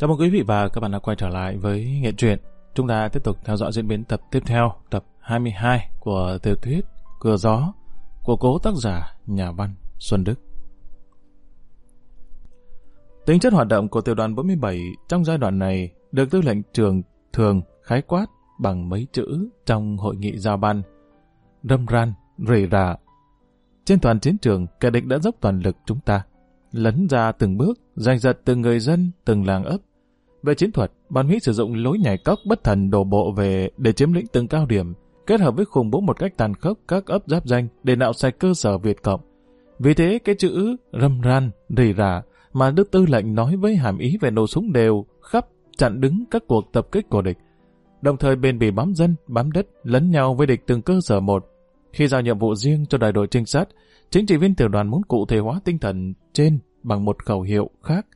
Chào mừng quý vị và các bạn đã quay trở lại với Nghệ truyện. Chúng ta tiếp tục theo dõi diễn biến tập tiếp theo, tập 22 của tiểu thuyết Cửa Gió của cố tác giả nhà văn Xuân Đức. Tính chất hoạt động của tiểu đoàn 47 trong giai đoạn này được tư lệnh trường thường khái quát bằng mấy chữ trong hội nghị giao ban. Râm ran, rỉ rả. Trên toàn chiến trường, kẻ địch đã dốc toàn lực chúng ta. Lấn ra từng bước, giành giật từng người dân, từng làng ấp. Về chiến thuật, ban Mỹ sử dụng lối nhảy cốc bất thần đổ bộ về để chiếm lĩnh từng cao điểm, kết hợp với khủng bố một cách tàn khốc các ấp giáp danh để nạo sạch cơ sở Việt Cộng. Vì thế, cái chữ râm ran, rỉ rả mà Đức Tư lệnh nói với hàm ý về nổ súng đều khắp chặn đứng các cuộc tập kích của địch. Đồng thời bền bỉ bám dân, bám đất, lấn nhau với địch từng cơ sở một. Khi giao nhiệm vụ riêng cho đại đội trinh sát, chính trị viên tiểu đoàn muốn cụ thể hóa tinh thần trên bằng một khẩu hiệu khác.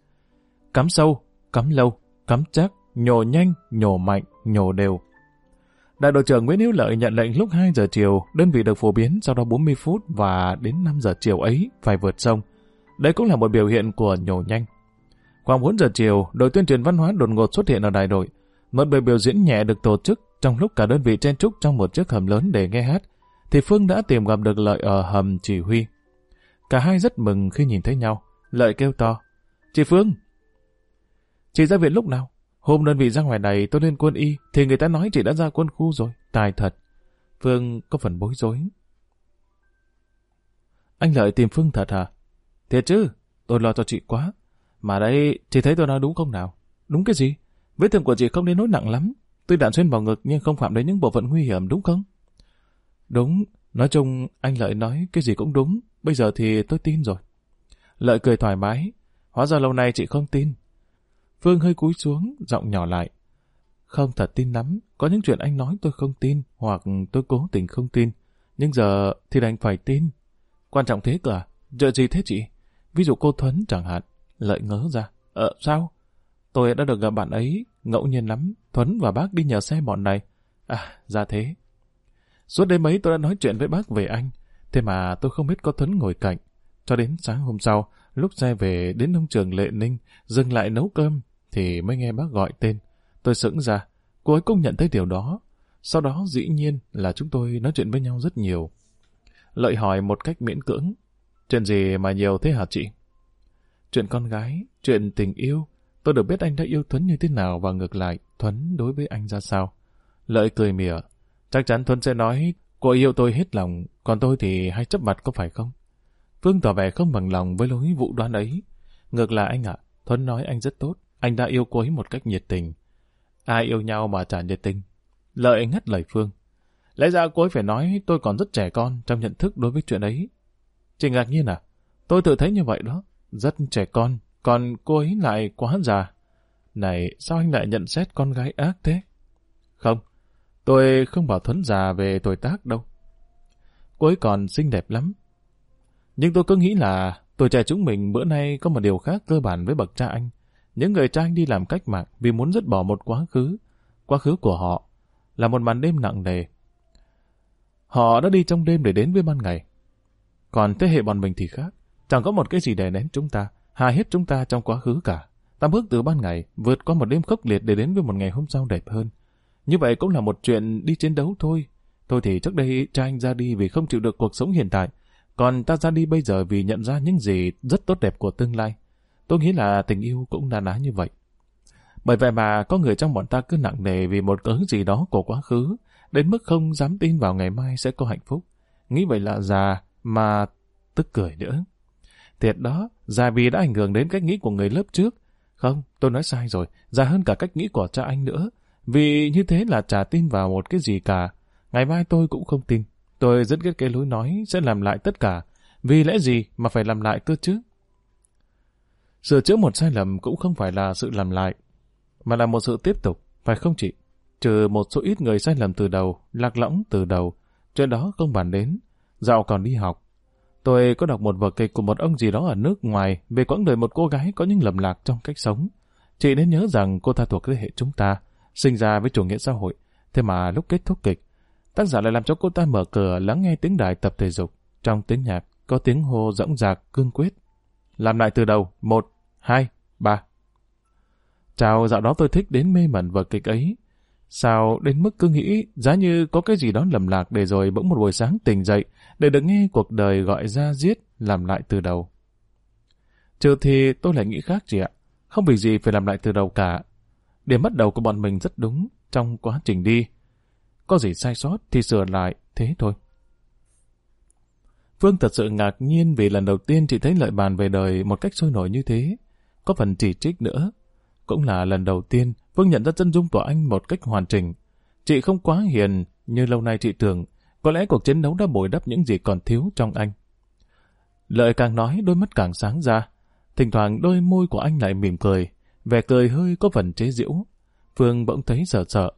Cắm sâu, cắm lâu, cắm chắc, nhổ nhanh, nhổ mạnh, nhổ đều. Đại đội trưởng Nguyễn Hữu Lợi nhận lệnh lúc 2 giờ chiều, đơn vị được phổ biến sau đó 40 phút và đến 5 giờ chiều ấy phải vượt sông. Đây cũng là một biểu hiện của nhổ nhanh. Khoảng 4 giờ chiều, đội tuyên truyền văn hóa đột ngột xuất hiện ở đại đội. Một buổi biểu diễn nhẹ được tổ chức trong lúc cả đơn vị chen trúc trong một chiếc hầm lớn để nghe hát, thì Phương đã tìm gặp được Lợi ở hầm chỉ huy. Cả hai rất mừng khi nhìn thấy nhau. Lợi kêu to. Chị Phương! Chị ra viện lúc nào? Hôm đơn vị ra ngoài này tôi lên quân y thì người ta nói chị đã ra quân khu rồi. Tài thật. Phương có phần bối rối. Anh Lợi tìm Phương thật hả? Thiệt chứ, tôi lo cho chị quá. Mà đây, chị thấy tôi nói đúng không nào? Đúng cái gì? Vết thương của chị không đến nỗi nặng lắm. Tuy đạn xuyên vào ngực nhưng không phạm đến những bộ phận nguy hiểm đúng không? Đúng, nói chung anh Lợi nói cái gì cũng đúng. Bây giờ thì tôi tin rồi. Lợi cười thoải mái. Hóa ra lâu nay chị không tin. Phương hơi cúi xuống, giọng nhỏ lại. Không thật tin lắm, có những chuyện anh nói tôi không tin, hoặc tôi cố tình không tin. Nhưng giờ thì đành phải tin. Quan trọng thế cả, chuyện à? gì thế chị? Ví dụ cô Thuấn chẳng hạn, lợi ngớ ra. Ờ, sao? Tôi đã được gặp bạn ấy, ngẫu nhiên lắm. Thuấn và bác đi nhờ xe bọn này. À, ra thế. Suốt đêm ấy tôi đã nói chuyện với bác về anh. Thế mà tôi không biết có Thuấn ngồi cạnh. Cho đến sáng hôm sau, lúc xe về đến nông trường Lệ Ninh, dừng lại nấu cơm, thì mới nghe bác gọi tên. Tôi sững ra, cô ấy cũng nhận thấy điều đó. Sau đó dĩ nhiên là chúng tôi nói chuyện với nhau rất nhiều. Lợi hỏi một cách miễn cưỡng. Chuyện gì mà nhiều thế hả chị? Chuyện con gái, chuyện tình yêu. Tôi được biết anh đã yêu Thuấn như thế nào và ngược lại, Thuấn đối với anh ra sao. Lợi cười mỉa. Chắc chắn Thuấn sẽ nói, cô yêu tôi hết lòng, còn tôi thì hay chấp mặt có phải không? Phương tỏ vẻ không bằng lòng với lối vụ đoán ấy. Ngược lại anh ạ, Thuấn nói anh rất tốt, anh đã yêu cô ấy một cách nhiệt tình. Ai yêu nhau mà chả nhiệt tình? Lợi ngắt lời Phương. Lẽ ra cô ấy phải nói tôi còn rất trẻ con trong nhận thức đối với chuyện ấy. Chị ngạc nhiên à? Tôi tự thấy như vậy đó. Rất trẻ con, còn cô ấy lại quá già. Này, sao anh lại nhận xét con gái ác thế? Không, tôi không bảo Thuấn già về tuổi tác đâu. Cô ấy còn xinh đẹp lắm. Nhưng tôi cứ nghĩ là tuổi trẻ chúng mình bữa nay có một điều khác cơ bản với bậc cha anh. Những người cha anh đi làm cách mạng vì muốn dứt bỏ một quá khứ. Quá khứ của họ là một màn đêm nặng nề. Họ đã đi trong đêm để đến với ban ngày. Còn thế hệ bọn mình thì khác. Chẳng có một cái gì đè nén chúng ta, hà hết chúng ta trong quá khứ cả. Ta bước từ ban ngày, vượt qua một đêm khốc liệt để đến với một ngày hôm sau đẹp hơn. Như vậy cũng là một chuyện đi chiến đấu thôi. Thôi thì trước đây cha anh ra đi vì không chịu được cuộc sống hiện tại. Còn ta ra đi bây giờ vì nhận ra những gì rất tốt đẹp của tương lai. Tôi nghĩ là tình yêu cũng na ná như vậy. Bởi vậy mà có người trong bọn ta cứ nặng nề vì một cớ gì đó của quá khứ, đến mức không dám tin vào ngày mai sẽ có hạnh phúc. Nghĩ vậy là già, mà tức cười nữa. Thiệt đó, già vì đã ảnh hưởng đến cách nghĩ của người lớp trước. Không, tôi nói sai rồi, già hơn cả cách nghĩ của cha anh nữa. Vì như thế là chả tin vào một cái gì cả. Ngày mai tôi cũng không tin. Tôi rất ghét cái lối nói sẽ làm lại tất cả. Vì lẽ gì mà phải làm lại cơ chứ? Sửa chữa một sai lầm cũng không phải là sự làm lại, mà là một sự tiếp tục, phải không chị? Trừ một số ít người sai lầm từ đầu, lạc lõng từ đầu, chuyện đó không bàn đến. Dạo còn đi học. Tôi có đọc một vở kịch của một ông gì đó ở nước ngoài về quãng đời một cô gái có những lầm lạc trong cách sống. Chị nên nhớ rằng cô ta thuộc thế hệ chúng ta, sinh ra với chủ nghĩa xã hội. Thế mà lúc kết thúc kịch, tác giả lại làm cho cô ta mở cửa lắng nghe tiếng đài tập thể dục. Trong tiếng nhạc có tiếng hô rỗng rạc, cương quyết. Làm lại từ đầu, một, hai, ba. Chào dạo đó tôi thích đến mê mẩn vở kịch ấy. Sao đến mức cứ nghĩ giá như có cái gì đó lầm lạc để rồi bỗng một buổi sáng tỉnh dậy để được nghe cuộc đời gọi ra giết làm lại từ đầu. Trừ thì tôi lại nghĩ khác chị ạ. Không vì gì phải làm lại từ đầu cả. Điểm bắt đầu của bọn mình rất đúng trong quá trình đi. Có gì sai sót thì sửa lại, thế thôi. Phương thật sự ngạc nhiên vì lần đầu tiên chị thấy lợi bàn về đời một cách sôi nổi như thế. Có phần chỉ trích nữa. Cũng là lần đầu tiên Phương nhận ra chân dung của anh một cách hoàn chỉnh. Chị không quá hiền như lâu nay chị tưởng. Có lẽ cuộc chiến đấu đã bồi đắp những gì còn thiếu trong anh. Lợi càng nói đôi mắt càng sáng ra. Thỉnh thoảng đôi môi của anh lại mỉm cười. Vẻ cười hơi có phần chế giễu. Phương bỗng thấy sợ sợ.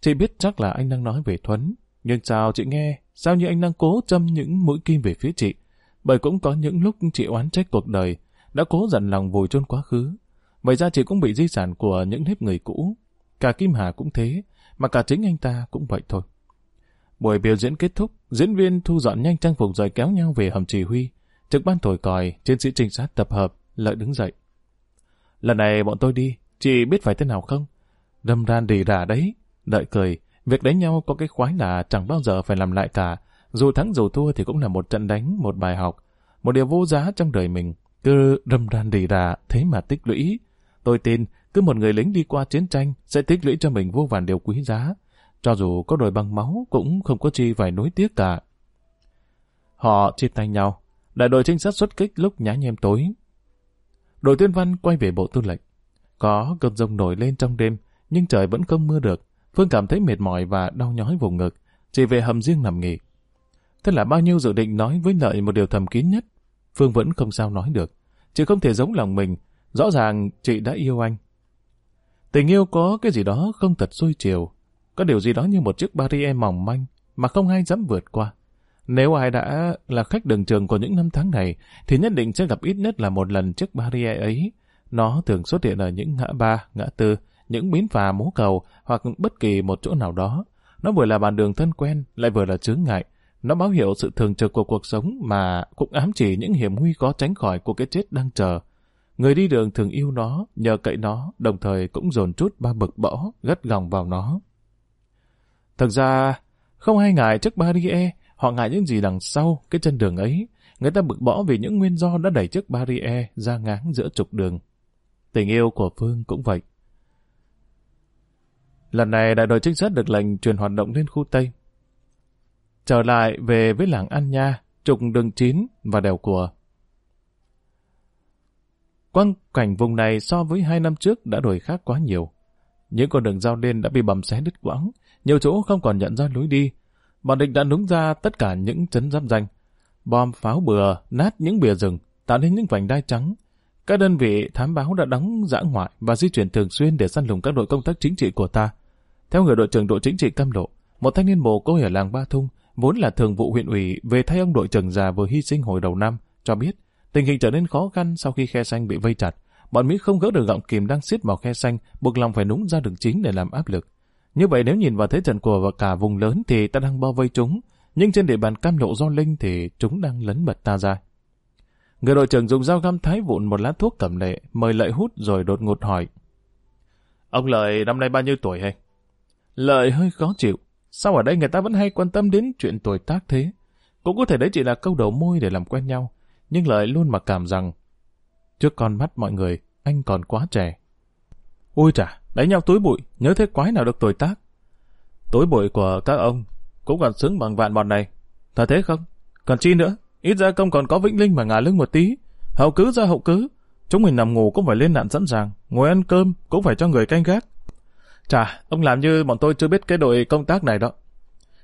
Chị biết chắc là anh đang nói về Thuấn. Nhưng sao chị nghe, sao như anh đang cố châm những mũi kim về phía chị? Bởi cũng có những lúc chị oán trách cuộc đời, đã cố dặn lòng vùi chôn quá khứ. Vậy ra chị cũng bị di sản của những nếp người cũ. Cả Kim Hà cũng thế, mà cả chính anh ta cũng vậy thôi. Buổi biểu diễn kết thúc, diễn viên thu dọn nhanh trang phục rồi kéo nhau về hầm chỉ huy. Trực ban thổi còi, chiến sĩ trinh sát tập hợp, lợi đứng dậy. Lần này bọn tôi đi, chị biết phải thế nào không? Đâm ran đỉ rả đấy. Đợi cười, việc đánh nhau có cái khoái là chẳng bao giờ phải làm lại cả. Dù thắng dù thua thì cũng là một trận đánh, một bài học. Một điều vô giá trong đời mình. Cứ đâm ran rỉ rà, thế mà tích lũy. Tôi tin, cứ một người lính đi qua chiến tranh sẽ tích lũy cho mình vô vàn điều quý giá. Cho dù có đổi bằng máu cũng không có chi phải nối tiếc cả. Họ chia tay nhau. Đại đội trinh sát xuất kích lúc nhá nhem tối. Đội tuyên văn quay về bộ tư lệnh. Có cơn rông nổi lên trong đêm, nhưng trời vẫn không mưa được. Phương cảm thấy mệt mỏi và đau nhói vùng ngực, chỉ về hầm riêng nằm nghỉ. Thế là bao nhiêu dự định nói với Lợi một điều thầm kín nhất. Phương vẫn không sao nói được. Chị không thể giống lòng mình. Rõ ràng chị đã yêu anh. Tình yêu có cái gì đó không thật xuôi chiều. Có điều gì đó như một chiếc barrier mỏng manh mà không ai dám vượt qua. Nếu ai đã là khách đường trường của những năm tháng này, thì nhất định sẽ gặp ít nhất là một lần chiếc barrier ấy. Nó thường xuất hiện ở những ngã ba, ngã tư, những bến phà mố cầu hoặc bất kỳ một chỗ nào đó. Nó vừa là bàn đường thân quen, lại vừa là chướng ngại. Nó báo hiệu sự thường trực của cuộc sống mà cũng ám chỉ những hiểm nguy có tránh khỏi của cái chết đang chờ. Người đi đường thường yêu nó, nhờ cậy nó, đồng thời cũng dồn chút ba bực bỏ, gắt gỏng vào nó. Thực ra, không ai ngại trước barrier, họ ngại những gì đằng sau cái chân đường ấy. Người ta bực bỏ vì những nguyên do đã đẩy chiếc barrier ra ngáng giữa trục đường. Tình yêu của Phương cũng vậy. Lần này đại đội trinh sát được lệnh truyền hoạt động lên khu Tây. Trở lại về với làng An Nha, trục đường chín và đèo của. Quang cảnh vùng này so với hai năm trước đã đổi khác quá nhiều. Những con đường giao liên đã bị bầm xé đứt quãng, nhiều chỗ không còn nhận ra lối đi. Bọn địch đã núng ra tất cả những chấn giáp danh. Bom pháo bừa, nát những bìa rừng, tạo nên những vành đai trắng, các đơn vị thám báo đã đóng giã ngoại và di chuyển thường xuyên để săn lùng các đội công tác chính trị của ta. Theo người đội trưởng đội chính trị Cam Lộ, một thanh niên mồ côi ở làng Ba Thung, vốn là thường vụ huyện ủy về thay ông đội trưởng già vừa hy sinh hồi đầu năm, cho biết tình hình trở nên khó khăn sau khi khe xanh bị vây chặt. Bọn Mỹ không gỡ được gọng kìm đang xiết vào khe xanh, buộc lòng phải núng ra đường chính để làm áp lực. Như vậy nếu nhìn vào thế trận của cả vùng lớn thì ta đang bao vây chúng, nhưng trên địa bàn Cam Lộ do Linh thì chúng đang lấn bật ta ra. Người đội trưởng dùng dao găm thái vụn một lá thuốc cẩm lệ, mời Lợi hút rồi đột ngột hỏi. Ông Lợi năm nay bao nhiêu tuổi hay? Lợi hơi khó chịu. Sao ở đây người ta vẫn hay quan tâm đến chuyện tuổi tác thế? Cũng có thể đấy chỉ là câu đầu môi để làm quen nhau. Nhưng Lợi luôn mặc cảm rằng trước con mắt mọi người, anh còn quá trẻ. Ôi chà, đánh nhau túi bụi, nhớ thế quái nào được tuổi tác. Túi bụi của các ông cũng còn xứng bằng vạn bọn này. Thật thế không? Còn chi nữa? Ít ra công còn có Vĩnh Linh mà ngả lưng một tí. Hậu cứ ra hậu cứ. Chúng mình nằm ngủ cũng phải lên nạn sẵn sàng. Ngồi ăn cơm cũng phải cho người canh gác. Chà, ông làm như bọn tôi chưa biết cái đội công tác này đó.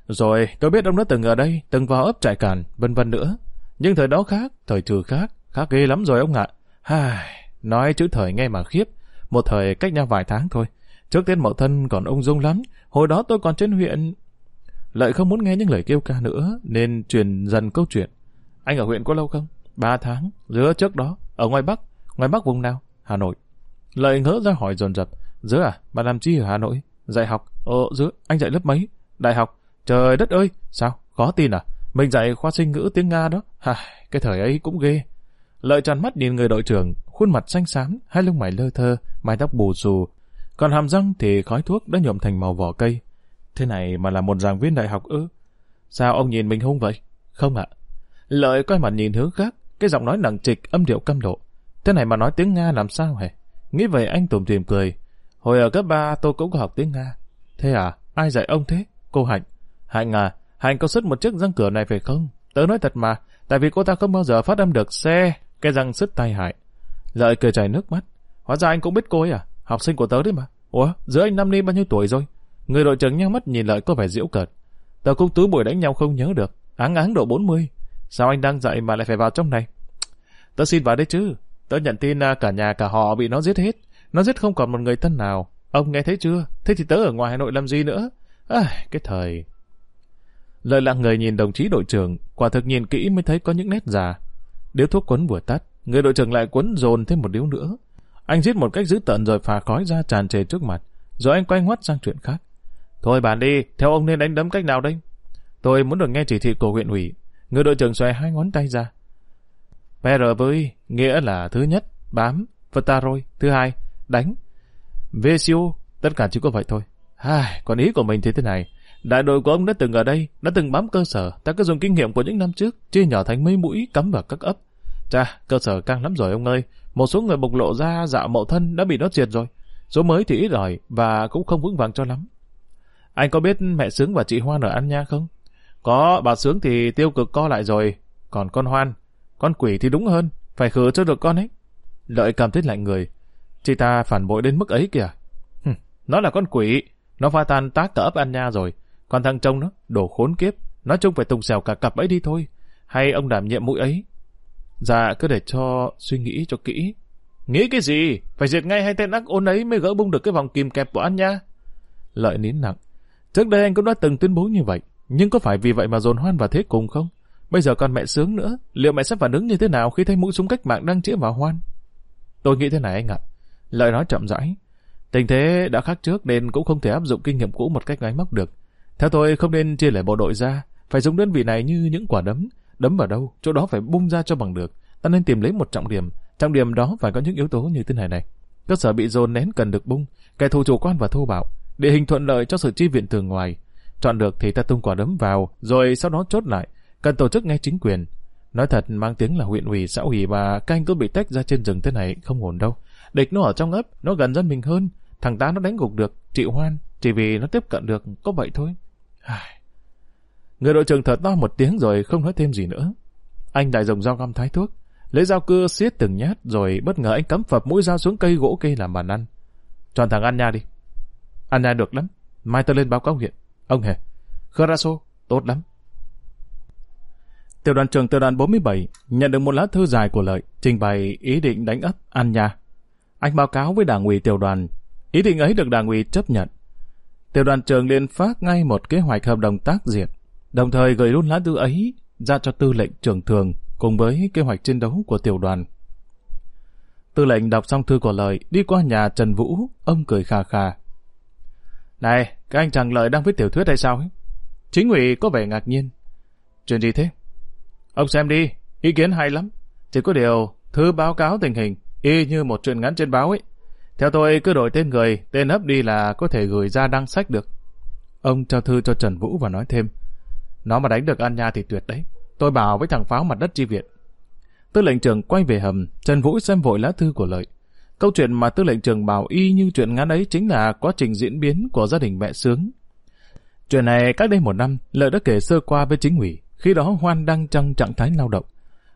Rồi, tôi biết ông đã từng ở đây, từng vào ấp trại cản, vân vân nữa. Nhưng thời đó khác, thời trừ khác, khác ghê lắm rồi ông ạ. À. nói chữ thời nghe mà khiếp. Một thời cách nhau vài tháng thôi. Trước tiên mậu thân còn ung dung lắm. Hồi đó tôi còn trên huyện. Lợi không muốn nghe những lời kêu ca nữa, nên truyền dần câu chuyện. Anh ở huyện có lâu không? Ba tháng. Giữa trước đó. Ở ngoài Bắc. Ngoài Bắc vùng nào? Hà Nội. Lợi ngỡ ra hỏi dồn dập. Dứa à? Bà làm chi ở Hà Nội? Dạy học. Ờ, Dứa, Anh dạy lớp mấy? Đại học. Trời đất ơi! Sao? Khó tin à? Mình dạy khoa sinh ngữ tiếng Nga đó. Hà, cái thời ấy cũng ghê. Lợi tròn mắt nhìn người đội trưởng, khuôn mặt xanh xám, hai lông mày lơ thơ, mái tóc bù xù, còn hàm răng thì khói thuốc đã nhuộm thành màu vỏ cây. Thế này mà là một giảng viên đại học ư? Sao ông nhìn mình hung vậy? Không ạ. Lợi quay mặt nhìn hướng khác, cái giọng nói nặng trịch, âm điệu căm độ. Thế này mà nói tiếng Nga làm sao hề? Nghĩ vậy anh tủm tỉm cười. Hồi ở cấp 3 tôi cũng có học tiếng Nga. Thế à? Ai dạy ông thế? Cô Hạnh. Hạnh à, Hạnh có xuất một chiếc răng cửa này phải không? Tớ nói thật mà, tại vì cô ta không bao giờ phát âm được xe, cái răng sứt tay hại. Lợi cười chảy nước mắt. Hóa ra anh cũng biết cô ấy à? Học sinh của tớ đấy mà. Ủa, giữa anh năm ni bao nhiêu tuổi rồi? Người đội trưởng nhăn mắt nhìn lợi có vẻ diễu cợt. Tớ cũng túi buổi đánh nhau không nhớ được. Áng áng độ 40. Sao anh đang dạy mà lại phải vào trong này? Tớ xin vào đây chứ. Tớ nhận tin à, cả nhà cả họ bị nó giết hết. Nó giết không còn một người thân nào. Ông nghe thấy chưa? Thế thì tớ ở ngoài Hà Nội làm gì nữa? À, cái thời... Lợi lặng người nhìn đồng chí đội trưởng, quả thực nhìn kỹ mới thấy có những nét già. Điếu thuốc quấn vừa tắt, người đội trưởng lại quấn dồn thêm một điếu nữa. Anh giết một cách dữ tợn rồi phà khói ra tràn trề trước mặt, rồi anh quay ngoắt sang chuyện khác. Thôi bàn đi, theo ông nên đánh đấm cách nào đây? Tôi muốn được nghe chỉ thị của huyện ủy. Người đội trưởng xòe hai ngón tay ra. PR với nghĩa là thứ nhất, bám, rồi thứ hai, đánh. Vesio, tất cả chỉ có vậy thôi. À, còn ý của mình thì thế này. Đại đội của ông đã từng ở đây, đã từng bám cơ sở, ta cứ dùng kinh nghiệm của những năm trước, chia nhỏ thành mấy mũi cắm vào các ấp. Chà, cơ sở căng lắm rồi ông ơi. Một số người bộc lộ ra dạo mậu thân đã bị nó triệt rồi. Số mới thì ít rồi và cũng không vững vàng cho lắm. Anh có biết mẹ Sướng và chị Hoan ở An Nha không? Có, bà Sướng thì tiêu cực co lại rồi. Còn con Hoan, con quỷ thì đúng hơn, phải khử cho được con ấy. Lợi cảm thấy lạnh người. Chị ta phản bội đến mức ấy kìa. Hừm, nó là con quỷ, nó pha tan tác cả ấp An Nha rồi. Còn thằng trông nó, đổ khốn kiếp. Nói chung phải tùng xèo cả cặp ấy đi thôi. Hay ông đảm nhiệm mũi ấy. Dạ, cứ để cho suy nghĩ cho kỹ. Nghĩ cái gì? Phải diệt ngay hai tên ác ôn ấy mới gỡ bung được cái vòng kìm kẹp của An Nha. Lợi nín nặng. Trước đây anh cũng đã từng tuyên bố như vậy. Nhưng có phải vì vậy mà dồn hoan vào thế cùng không? Bây giờ còn mẹ sướng nữa. Liệu mẹ sẽ phản ứng như thế nào khi thấy mũi súng cách mạng đang chĩa vào hoan? Tôi nghĩ thế này anh ạ lời nói chậm rãi. Tình thế đã khác trước nên cũng không thể áp dụng kinh nghiệm cũ một cách ngáy móc được. Theo tôi không nên chia lẻ bộ đội ra, phải dùng đơn vị này như những quả đấm. Đấm vào đâu, chỗ đó phải bung ra cho bằng được. Ta nên tìm lấy một trọng điểm. Trọng điểm đó phải có những yếu tố như thế này này. Cơ sở bị dồn nén cần được bung, kẻ thù chủ quan và thô bạo, địa hình thuận lợi cho sự chi viện từ ngoài. Chọn được thì ta tung quả đấm vào, rồi sau đó chốt lại. Cần tổ chức ngay chính quyền. Nói thật mang tiếng là huyện ủy, xã ủy và canh cứ bị tách ra trên rừng thế này không ổn đâu. Địch nó ở trong ấp, nó gần dân mình hơn. Thằng ta nó đánh gục được, chịu hoan, chỉ vì nó tiếp cận được, có vậy thôi. Người đội trưởng thở to một tiếng rồi không nói thêm gì nữa. Anh đại dùng dao găm thái thuốc, lấy dao cưa xiết từng nhát rồi bất ngờ anh cắm phập mũi dao xuống cây gỗ cây làm bàn ăn. Cho thằng ăn nha đi. Ăn nha được lắm. Mai tôi lên báo cáo huyện. Ông hề. Kharaso, tốt lắm. Tiểu đoàn trưởng tiểu đoàn 47 nhận được một lá thư dài của lợi trình bày ý định đánh ấp An nha. Anh báo cáo với đảng ủy tiểu đoàn. Ý định ấy được đảng ủy chấp nhận. Tiểu đoàn trường liền phát ngay một kế hoạch hợp đồng tác diệt, đồng thời gửi luôn lá thư ấy ra cho tư lệnh trưởng thường cùng với kế hoạch chiến đấu của tiểu đoàn. Tư lệnh đọc xong thư của Lợi, đi qua nhà Trần Vũ, ông cười khà khà. Này, các anh chàng Lợi đang viết tiểu thuyết hay sao ấy? Chính ủy có vẻ ngạc nhiên. Chuyện gì thế? Ông xem đi, ý kiến hay lắm. Chỉ có điều, thư báo cáo tình hình, y như một chuyện ngắn trên báo ấy. Theo tôi cứ đổi tên người, tên ấp đi là có thể gửi ra đăng sách được. Ông trao thư cho Trần Vũ và nói thêm, nó mà đánh được An Nha thì tuyệt đấy. Tôi bảo với thằng pháo mặt đất chi viện. Tư lệnh trưởng quay về hầm, Trần Vũ xem vội lá thư của Lợi. Câu chuyện mà tư lệnh trưởng bảo y như chuyện ngắn ấy chính là quá trình diễn biến của gia đình mẹ Sướng. Chuyện này cách đây một năm, Lợi đã kể sơ qua với chính ủy, khi đó Hoan đang trong trạng thái lao động.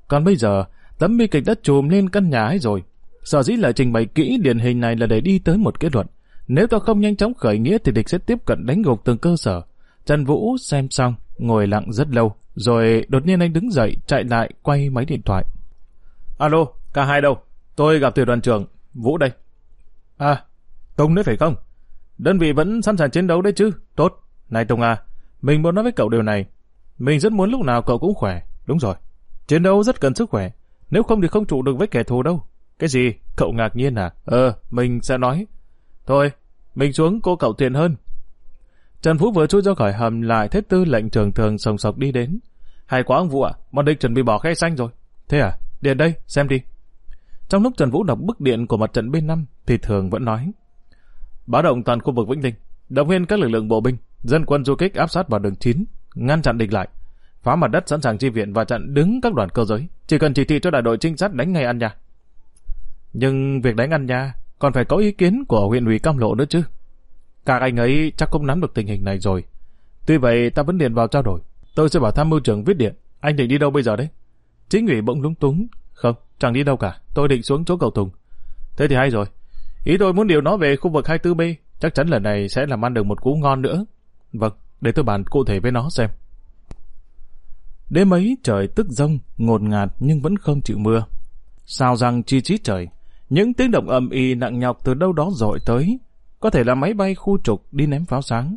Còn bây giờ, tấm bi kịch đất trùm lên căn nhà ấy rồi. Sở dĩ lại trình bày kỹ điển hình này là để đi tới một kết luận. Nếu ta không nhanh chóng khởi nghĩa thì địch sẽ tiếp cận đánh gục từng cơ sở. Trần Vũ xem xong, ngồi lặng rất lâu, rồi đột nhiên anh đứng dậy, chạy lại, quay máy điện thoại. Alo, cả hai đâu? Tôi gặp tiểu đoàn trưởng, Vũ đây. À, Tùng đấy phải không? Đơn vị vẫn sẵn sàng chiến đấu đấy chứ? Tốt. Này Tùng à, mình muốn nói với cậu điều này. Mình rất muốn lúc nào cậu cũng khỏe. Đúng rồi. Chiến đấu rất cần sức khỏe. Nếu không thì không trụ được với kẻ thù đâu. Cái gì? Cậu ngạc nhiên à? Ờ, mình sẽ nói. Thôi, mình xuống cô cậu tiện hơn. Trần Phú vừa chui ra khỏi hầm lại thấy tư lệnh trường thường sồng sọc đi đến. Hay quá ông Vũ ạ, à, bọn địch chuẩn bị bỏ khe xanh rồi. Thế à? Điện đây, xem đi. Trong lúc Trần Vũ đọc bức điện của mặt trận bên năm, thì thường vẫn nói. Báo động toàn khu vực Vĩnh Linh, động viên các lực lượng bộ binh, dân quân du kích áp sát vào đường 9, ngăn chặn địch lại, phá mặt đất sẵn sàng chi viện và chặn đứng các đoàn cơ giới. Chỉ cần chỉ thị cho đại đội trinh sát đánh ngay ăn nha. Nhưng việc đánh ăn nha còn phải có ý kiến của huyện ủy Cam Lộ nữa chứ. Các anh ấy chắc cũng nắm được tình hình này rồi. Tuy vậy ta vẫn điện vào trao đổi. Tôi sẽ bảo tham mưu trưởng viết điện. Anh định đi đâu bây giờ đấy? Chính ủy bỗng lúng túng. Không, chẳng đi đâu cả. Tôi định xuống chỗ cầu Tùng. Thế thì hay rồi. Ý tôi muốn điều nó về khu vực 24B. Chắc chắn lần này sẽ làm ăn được một cú ngon nữa. Vâng, để tôi bàn cụ thể với nó xem. Đêm ấy trời tức rông, ngột ngạt nhưng vẫn không chịu mưa. Sao rằng chi chít trời. Những tiếng động ầm ĩ nặng nhọc từ đâu đó dội tới. Có thể là máy bay khu trục đi ném pháo sáng.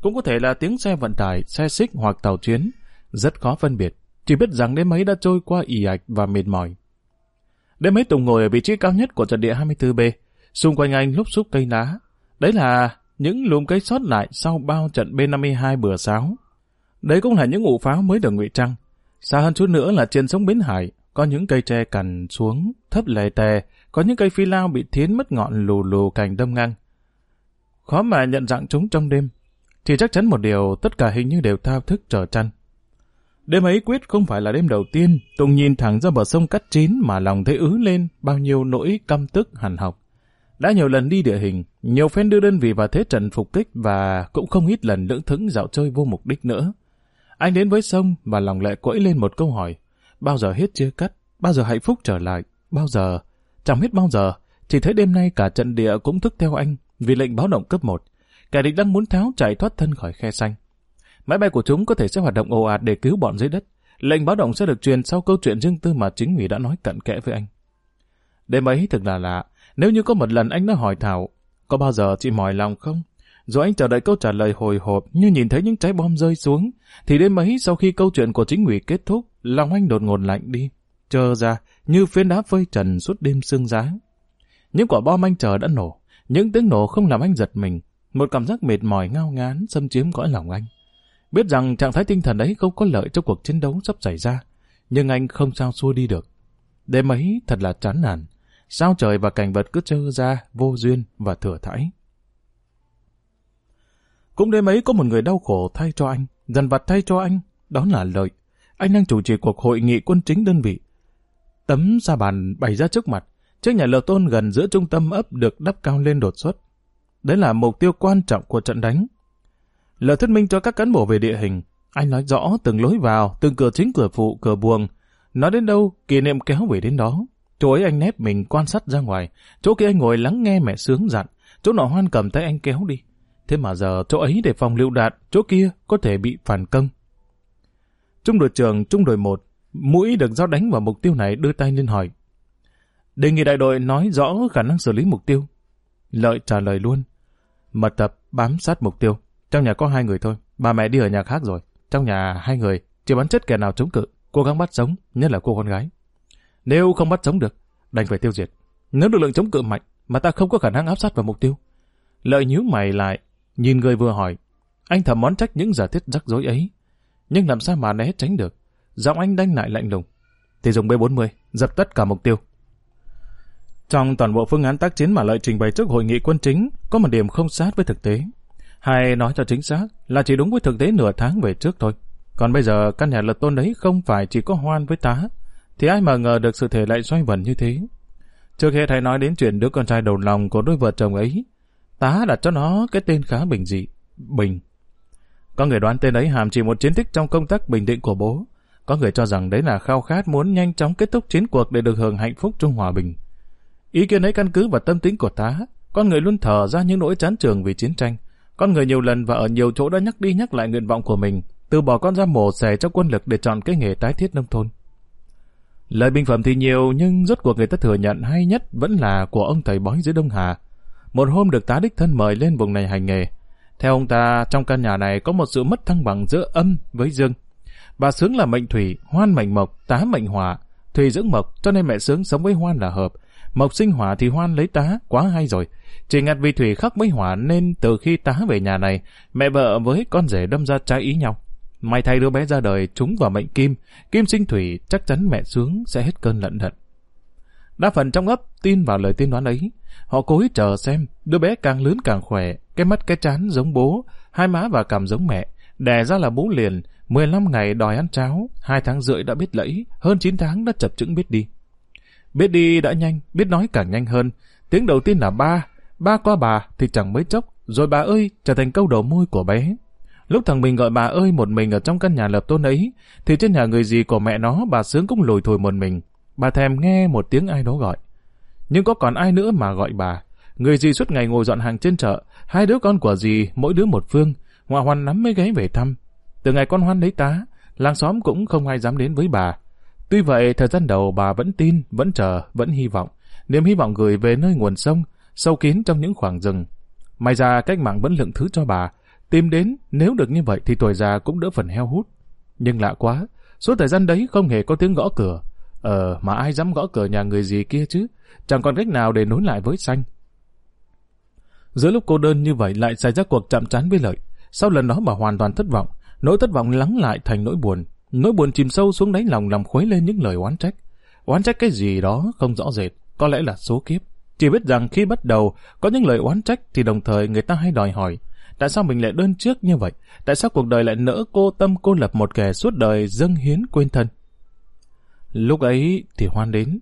Cũng có thể là tiếng xe vận tải, xe xích hoặc tàu chuyến. Rất khó phân biệt. Chỉ biết rằng đêm ấy đã trôi qua ỉ ạch và mệt mỏi. Đêm ấy Tùng ngồi ở vị trí cao nhất của trận địa 24B. Xung quanh anh lúc xúc cây lá. Đấy là những lùm cây sót lại sau bao trận B-52 bừa sáo. Đấy cũng là những ụ pháo mới được ngụy trang. Xa hơn chút nữa là trên sông Bến Hải, có những cây tre cằn xuống, thấp lè tè, có những cây phi lao bị thiến mất ngọn lù lù cành đâm ngang. Khó mà nhận dạng chúng trong đêm. Chỉ chắc chắn một điều, tất cả hình như đều thao thức trở chăn. Đêm ấy quyết không phải là đêm đầu tiên, Tùng nhìn thẳng ra bờ sông cắt chín mà lòng thấy ứ lên bao nhiêu nỗi căm tức hằn học. Đã nhiều lần đi địa hình, nhiều phen đưa đơn vị vào thế trận phục kích và cũng không ít lần lưỡng thững dạo chơi vô mục đích nữa. Anh đến với sông và lòng lại quẫy lên một câu hỏi. Bao giờ hết chia cắt? Bao giờ hạnh phúc trở lại? Bao giờ? Chẳng biết bao giờ. Chỉ thấy đêm nay cả trận địa cũng thức theo anh vì lệnh báo động cấp 1. Kẻ địch đang muốn tháo chạy thoát thân khỏi khe xanh. Máy bay của chúng có thể sẽ hoạt động ồ ạt để cứu bọn dưới đất. Lệnh báo động sẽ được truyền sau câu chuyện riêng tư mà chính ủy đã nói cận kẽ với anh. Đêm ấy thực là lạ. Nếu như có một lần anh đã hỏi Thảo, có bao giờ chị mỏi lòng không? Rồi anh chờ đợi câu trả lời hồi hộp như nhìn thấy những trái bom rơi xuống, thì đêm ấy sau khi câu chuyện của chính ủy kết thúc, lòng anh đột ngột lạnh đi, chờ ra như phiến đá phơi trần suốt đêm sương giá. Những quả bom anh chờ đã nổ, những tiếng nổ không làm anh giật mình, một cảm giác mệt mỏi ngao ngán xâm chiếm cõi lòng anh. Biết rằng trạng thái tinh thần ấy không có lợi cho cuộc chiến đấu sắp xảy ra, nhưng anh không sao xua đi được. Đêm ấy thật là chán nản, sao trời và cảnh vật cứ trơ ra, vô duyên và thừa thãi. Cũng đêm ấy có một người đau khổ thay cho anh, dần vặt thay cho anh, đó là Lợi. Anh đang chủ trì cuộc hội nghị quân chính đơn vị. Tấm sa bàn bày ra trước mặt, chiếc nhà lợp tôn gần giữa trung tâm ấp được đắp cao lên đột xuất. Đấy là mục tiêu quan trọng của trận đánh. Lời thuyết minh cho các cán bộ về địa hình, anh nói rõ từng lối vào, từng cửa chính cửa phụ, cửa buồng. Nói đến đâu, kỷ niệm kéo về đến đó. Chỗ ấy anh nép mình quan sát ra ngoài, chỗ kia anh ngồi lắng nghe mẹ sướng dặn, chỗ nọ hoan cầm tay anh kéo đi. Thế mà giờ chỗ ấy để phòng lựu đạn, chỗ kia có thể bị phản công. Trung đội trưởng, trung đội 1, mũi được giao đánh vào mục tiêu này đưa tay lên hỏi. Đề nghị đại đội nói rõ khả năng xử lý mục tiêu. Lợi trả lời luôn. Mật tập bám sát mục tiêu. Trong nhà có hai người thôi, bà mẹ đi ở nhà khác rồi. Trong nhà hai người, chỉ bắn chết kẻ nào chống cự, cố gắng bắt sống, nhất là cô con gái. Nếu không bắt sống được, đành phải tiêu diệt. Nếu lực lượng chống cự mạnh, mà ta không có khả năng áp sát vào mục tiêu. Lợi nhíu mày lại, Nhìn người vừa hỏi, anh thầm món trách những giả thiết rắc rối ấy. Nhưng làm sao mà né tránh được? Giọng anh đanh lại lạnh lùng. Thì dùng B-40, dập tất cả mục tiêu. Trong toàn bộ phương án tác chiến mà lợi trình bày trước hội nghị quân chính, có một điểm không sát với thực tế. Hay nói cho chính xác là chỉ đúng với thực tế nửa tháng về trước thôi. Còn bây giờ căn nhà lật tôn đấy không phải chỉ có hoan với tá, thì ai mà ngờ được sự thể lại xoay vần như thế. Trước hết hãy nói đến chuyện đứa con trai đầu lòng của đôi vợ chồng ấy, tá đặt cho nó cái tên khá bình dị, Bình. Có người đoán tên ấy hàm chỉ một chiến tích trong công tác bình định của bố. Có người cho rằng đấy là khao khát muốn nhanh chóng kết thúc chiến cuộc để được hưởng hạnh phúc trong hòa bình. Ý kiến ấy căn cứ vào tâm tính của tá. Con người luôn thở ra những nỗi chán trường vì chiến tranh. Con người nhiều lần và ở nhiều chỗ đã nhắc đi nhắc lại nguyện vọng của mình, từ bỏ con ra mổ xẻ cho quân lực để chọn cái nghề tái thiết nông thôn. Lời bình phẩm thì nhiều nhưng rốt cuộc người ta thừa nhận hay nhất vẫn là của ông thầy bói dưới Đông Hà, một hôm được tá đích thân mời lên vùng này hành nghề. Theo ông ta, trong căn nhà này có một sự mất thăng bằng giữa âm với dương. Bà Sướng là mệnh thủy, Hoan mệnh mộc, tá mệnh hỏa. Thủy dưỡng mộc, cho nên mẹ Sướng sống với Hoan là hợp. Mộc sinh hỏa thì Hoan lấy tá, quá hay rồi. Chỉ ngặt vì Thủy khắc với hỏa nên từ khi tá về nhà này, mẹ vợ với con rể đâm ra trái ý nhau. May thay đứa bé ra đời trúng vào mệnh kim, kim sinh thủy chắc chắn mẹ Sướng sẽ hết cơn lận đận. Đa phần trong ấp tin vào lời tiên đoán ấy. Họ cố ý chờ xem, đứa bé càng lớn càng khỏe, cái mắt cái chán giống bố, hai má và cằm giống mẹ. Đẻ ra là bố liền, 15 ngày đòi ăn cháo, hai tháng rưỡi đã biết lẫy, hơn 9 tháng đã chập chững biết đi. Biết đi đã nhanh, biết nói càng nhanh hơn. Tiếng đầu tiên là ba, ba qua bà thì chẳng mấy chốc, rồi bà ơi trở thành câu đầu môi của bé. Lúc thằng mình gọi bà ơi một mình ở trong căn nhà lập tôn ấy, thì trên nhà người gì của mẹ nó bà Sướng cũng lùi thùi một mình. Bà thèm nghe một tiếng ai đó gọi. Nhưng có còn ai nữa mà gọi bà. Người gì suốt ngày ngồi dọn hàng trên chợ, hai đứa con của dì mỗi đứa một phương, ngoại hoàn nắm mấy ghé về thăm. Từ ngày con Hoan lấy tá, làng xóm cũng không ai dám đến với bà. Tuy vậy, thời gian đầu bà vẫn tin, vẫn chờ, vẫn hy vọng. Niềm hy vọng gửi về nơi nguồn sông, sâu kín trong những khoảng rừng. May ra cách mạng vẫn lượng thứ cho bà. Tìm đến, nếu được như vậy thì tuổi già cũng đỡ phần heo hút. Nhưng lạ quá, suốt thời gian đấy không hề có tiếng gõ cửa. Ờ, mà ai dám gõ cửa nhà người gì kia chứ? Chẳng còn cách nào để nối lại với xanh. Giữa lúc cô đơn như vậy lại xảy ra cuộc chạm trán với lợi. Sau lần đó bà hoàn toàn thất vọng. Nỗi thất vọng lắng lại thành nỗi buồn. Nỗi buồn chìm sâu xuống đáy lòng làm khuấy lên những lời oán trách. Oán trách cái gì đó không rõ rệt, có lẽ là số kiếp. Chỉ biết rằng khi bắt đầu có những lời oán trách thì đồng thời người ta hay đòi hỏi tại sao mình lại đơn trước như vậy? Tại sao cuộc đời lại nỡ cô tâm cô lập một kẻ suốt đời dâng hiến quên thân? Lúc ấy thì hoan đến.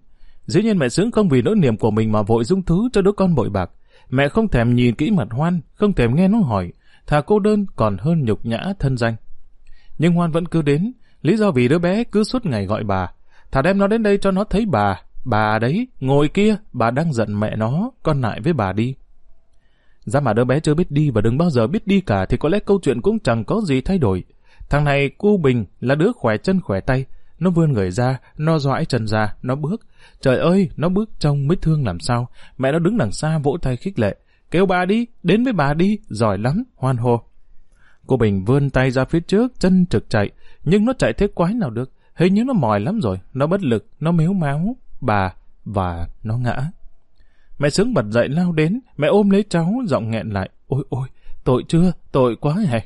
Dĩ nhiên mẹ sướng không vì nỗi niềm của mình mà vội dung thứ cho đứa con bội bạc. Mẹ không thèm nhìn kỹ mặt hoan, không thèm nghe nó hỏi, thà cô đơn còn hơn nhục nhã thân danh. Nhưng hoan vẫn cứ đến, lý do vì đứa bé cứ suốt ngày gọi bà. Thà đem nó đến đây cho nó thấy bà, bà đấy, ngồi kia, bà đang giận mẹ nó, con lại với bà đi. Ra mà đứa bé chưa biết đi và đừng bao giờ biết đi cả thì có lẽ câu chuyện cũng chẳng có gì thay đổi. Thằng này, cu Bình, là đứa khỏe chân khỏe tay, nó vươn người ra, nó dõi chân ra, nó bước. Trời ơi, nó bước trong mới thương làm sao. Mẹ nó đứng đằng xa vỗ tay khích lệ. Kêu bà đi, đến với bà đi, giỏi lắm, hoan hô. Cô Bình vươn tay ra phía trước, chân trực chạy. Nhưng nó chạy thế quái nào được. Hình như nó mỏi lắm rồi, nó bất lực, nó mếu máu. Bà, và nó ngã. Mẹ sướng bật dậy lao đến, mẹ ôm lấy cháu, giọng nghẹn lại. Ôi ôi, tội chưa, tội quá hề.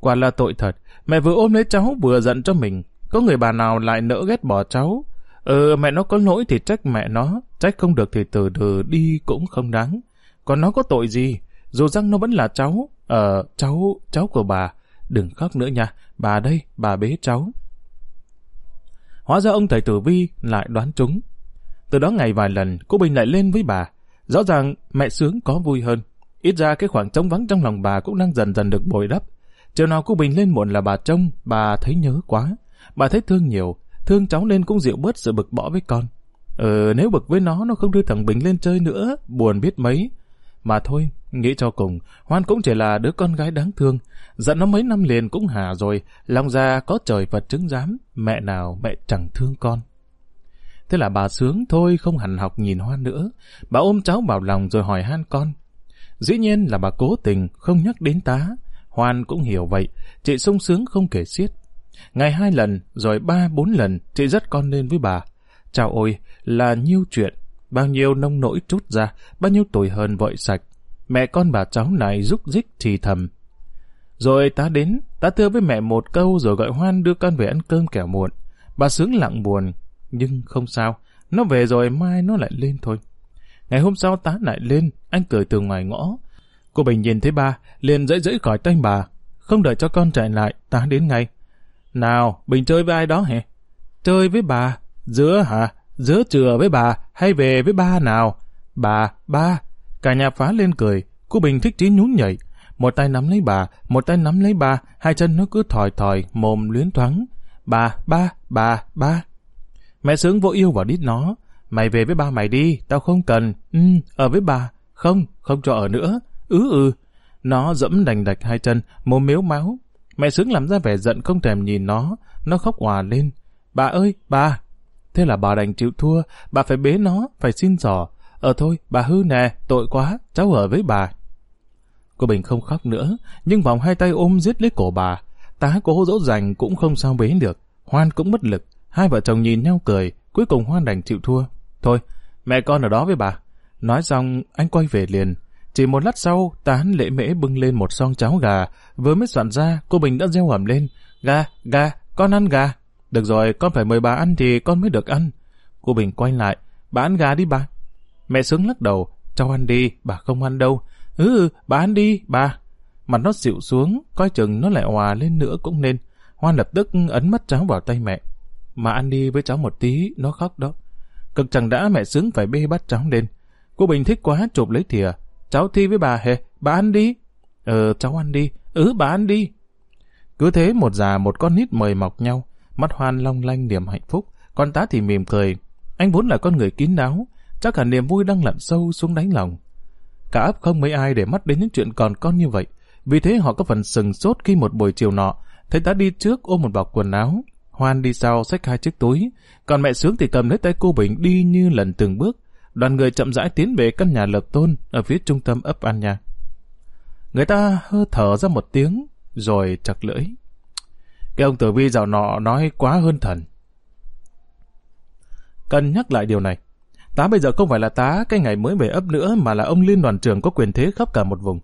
Quả là tội thật, mẹ vừa ôm lấy cháu vừa giận cho mình, có người bà nào lại nỡ ghét bỏ cháu? Ừ, mẹ nó có lỗi thì trách mẹ nó, trách không được thì từ từ đi cũng không đáng. Còn nó có tội gì? Dù rằng nó vẫn là cháu, ờ, cháu, cháu của bà. Đừng khóc nữa nha, bà đây, bà bế cháu. Hóa ra ông thầy tử vi lại đoán trúng. Từ đó ngày vài lần, cô Bình lại lên với bà. Rõ ràng mẹ sướng có vui hơn. Ít ra cái khoảng trống vắng trong lòng bà cũng đang dần dần được bồi đắp. Chiều nào cô Bình lên muộn là bà trông, bà thấy nhớ quá. Bà thấy thương nhiều, thương cháu nên cũng dịu bớt sự bực bõ với con. Ừ, nếu bực với nó, nó không đưa thằng Bình lên chơi nữa, buồn biết mấy. Mà thôi, nghĩ cho cùng, Hoan cũng chỉ là đứa con gái đáng thương. Giận nó mấy năm liền cũng hà rồi, lòng ra có trời Phật chứng giám, mẹ nào mẹ chẳng thương con. Thế là bà sướng thôi không hẳn học nhìn Hoan nữa. Bà ôm cháu vào lòng rồi hỏi han con. Dĩ nhiên là bà cố tình không nhắc đến tá. Hoan cũng hiểu vậy, chị sung sướng không kể xiết. Ngày hai lần, rồi ba bốn lần, chị dắt con lên với bà. Chào ôi, là nhiêu chuyện, bao nhiêu nông nỗi trút ra, bao nhiêu tuổi hờn vội sạch. Mẹ con bà cháu này rúc rích thì thầm. Rồi ta đến, ta thưa với mẹ một câu rồi gọi Hoan đưa con về ăn cơm kẻo muộn. Bà sướng lặng buồn, nhưng không sao, nó về rồi mai nó lại lên thôi. Ngày hôm sau tá lại lên, anh cười từ ngoài ngõ. Cô Bình nhìn thấy ba, liền dãy dãy khỏi tay bà. Không đợi cho con chạy lại, tá đến ngay. Nào, Bình chơi với ai đó hả? Chơi với bà. Giữa hả? Giữa trưa với bà, hay về với ba nào? Bà, ba. Cả nhà phá lên cười, cô Bình thích trí nhún nhảy. Một tay nắm lấy bà, một tay nắm lấy ba, hai chân nó cứ thòi thòi, mồm luyến thoáng. Bà, ba, bà, ba. Mẹ sướng vô yêu vào đít nó. Mày về với ba mày đi, tao không cần. Ừ, ở với bà. Không, không cho ở nữa. Ừ ừ. Nó dẫm đành đạch hai chân, mồm miếu máu. Mẹ sướng làm ra vẻ giận không thèm nhìn nó. Nó khóc hòa lên. Bà ơi, bà. Thế là bà đành chịu thua. Bà phải bế nó, phải xin dò Ờ thôi, bà hư nè, tội quá, cháu ở với bà. Cô Bình không khóc nữa, nhưng vòng hai tay ôm giết lấy cổ bà. Tá cố dỗ dành cũng không sao bế được. Hoan cũng bất lực. Hai vợ chồng nhìn nhau cười, cuối cùng Hoan đành chịu thua. Thôi, mẹ con ở đó với bà. Nói xong, anh quay về liền. Chỉ một lát sau, tán lễ mễ bưng lên một son cháo gà. Vừa mới soạn ra, cô Bình đã reo ẩm lên. Gà, gà, con ăn gà. Được rồi, con phải mời bà ăn thì con mới được ăn. Cô Bình quay lại. bà ăn gà đi bà. Mẹ sướng lắc đầu, cho ăn đi, bà không ăn đâu. Ừ, bà ăn đi, bà. Mặt nó xịu xuống, coi chừng nó lại hòa lên nữa cũng nên. Hoan lập tức ấn mất cháu vào tay mẹ. Mà ăn đi với cháu một tí, nó khóc đó. Cực chẳng đã mẹ sướng phải bê bắt cháu lên. Cô Bình thích quá chụp lấy thìa. Cháu thi với bà hề, bà ăn đi. Ờ, cháu ăn đi. Ừ, bà ăn đi. Cứ thế một già một con nít mời mọc nhau, mắt hoan long lanh niềm hạnh phúc, con tá thì mỉm cười. Anh vốn là con người kín đáo, chắc hẳn niềm vui đang lặn sâu xuống đáy lòng. Cả ấp không mấy ai để mắt đến những chuyện còn con như vậy, vì thế họ có phần sừng sốt khi một buổi chiều nọ, thấy tá đi trước ôm một bọc quần áo, Hoan đi sau xách hai chiếc túi, còn mẹ Sướng thì cầm lấy tay cô Bình đi như lần từng bước. Đoàn người chậm rãi tiến về căn nhà lập tôn ở phía trung tâm ấp An Nha. Người ta hơ thở ra một tiếng, rồi chặt lưỡi. Cái ông tử vi dạo nọ nói quá hơn thần. Cần nhắc lại điều này. Tá bây giờ không phải là tá cái ngày mới về ấp nữa mà là ông liên đoàn trưởng có quyền thế khắp cả một vùng.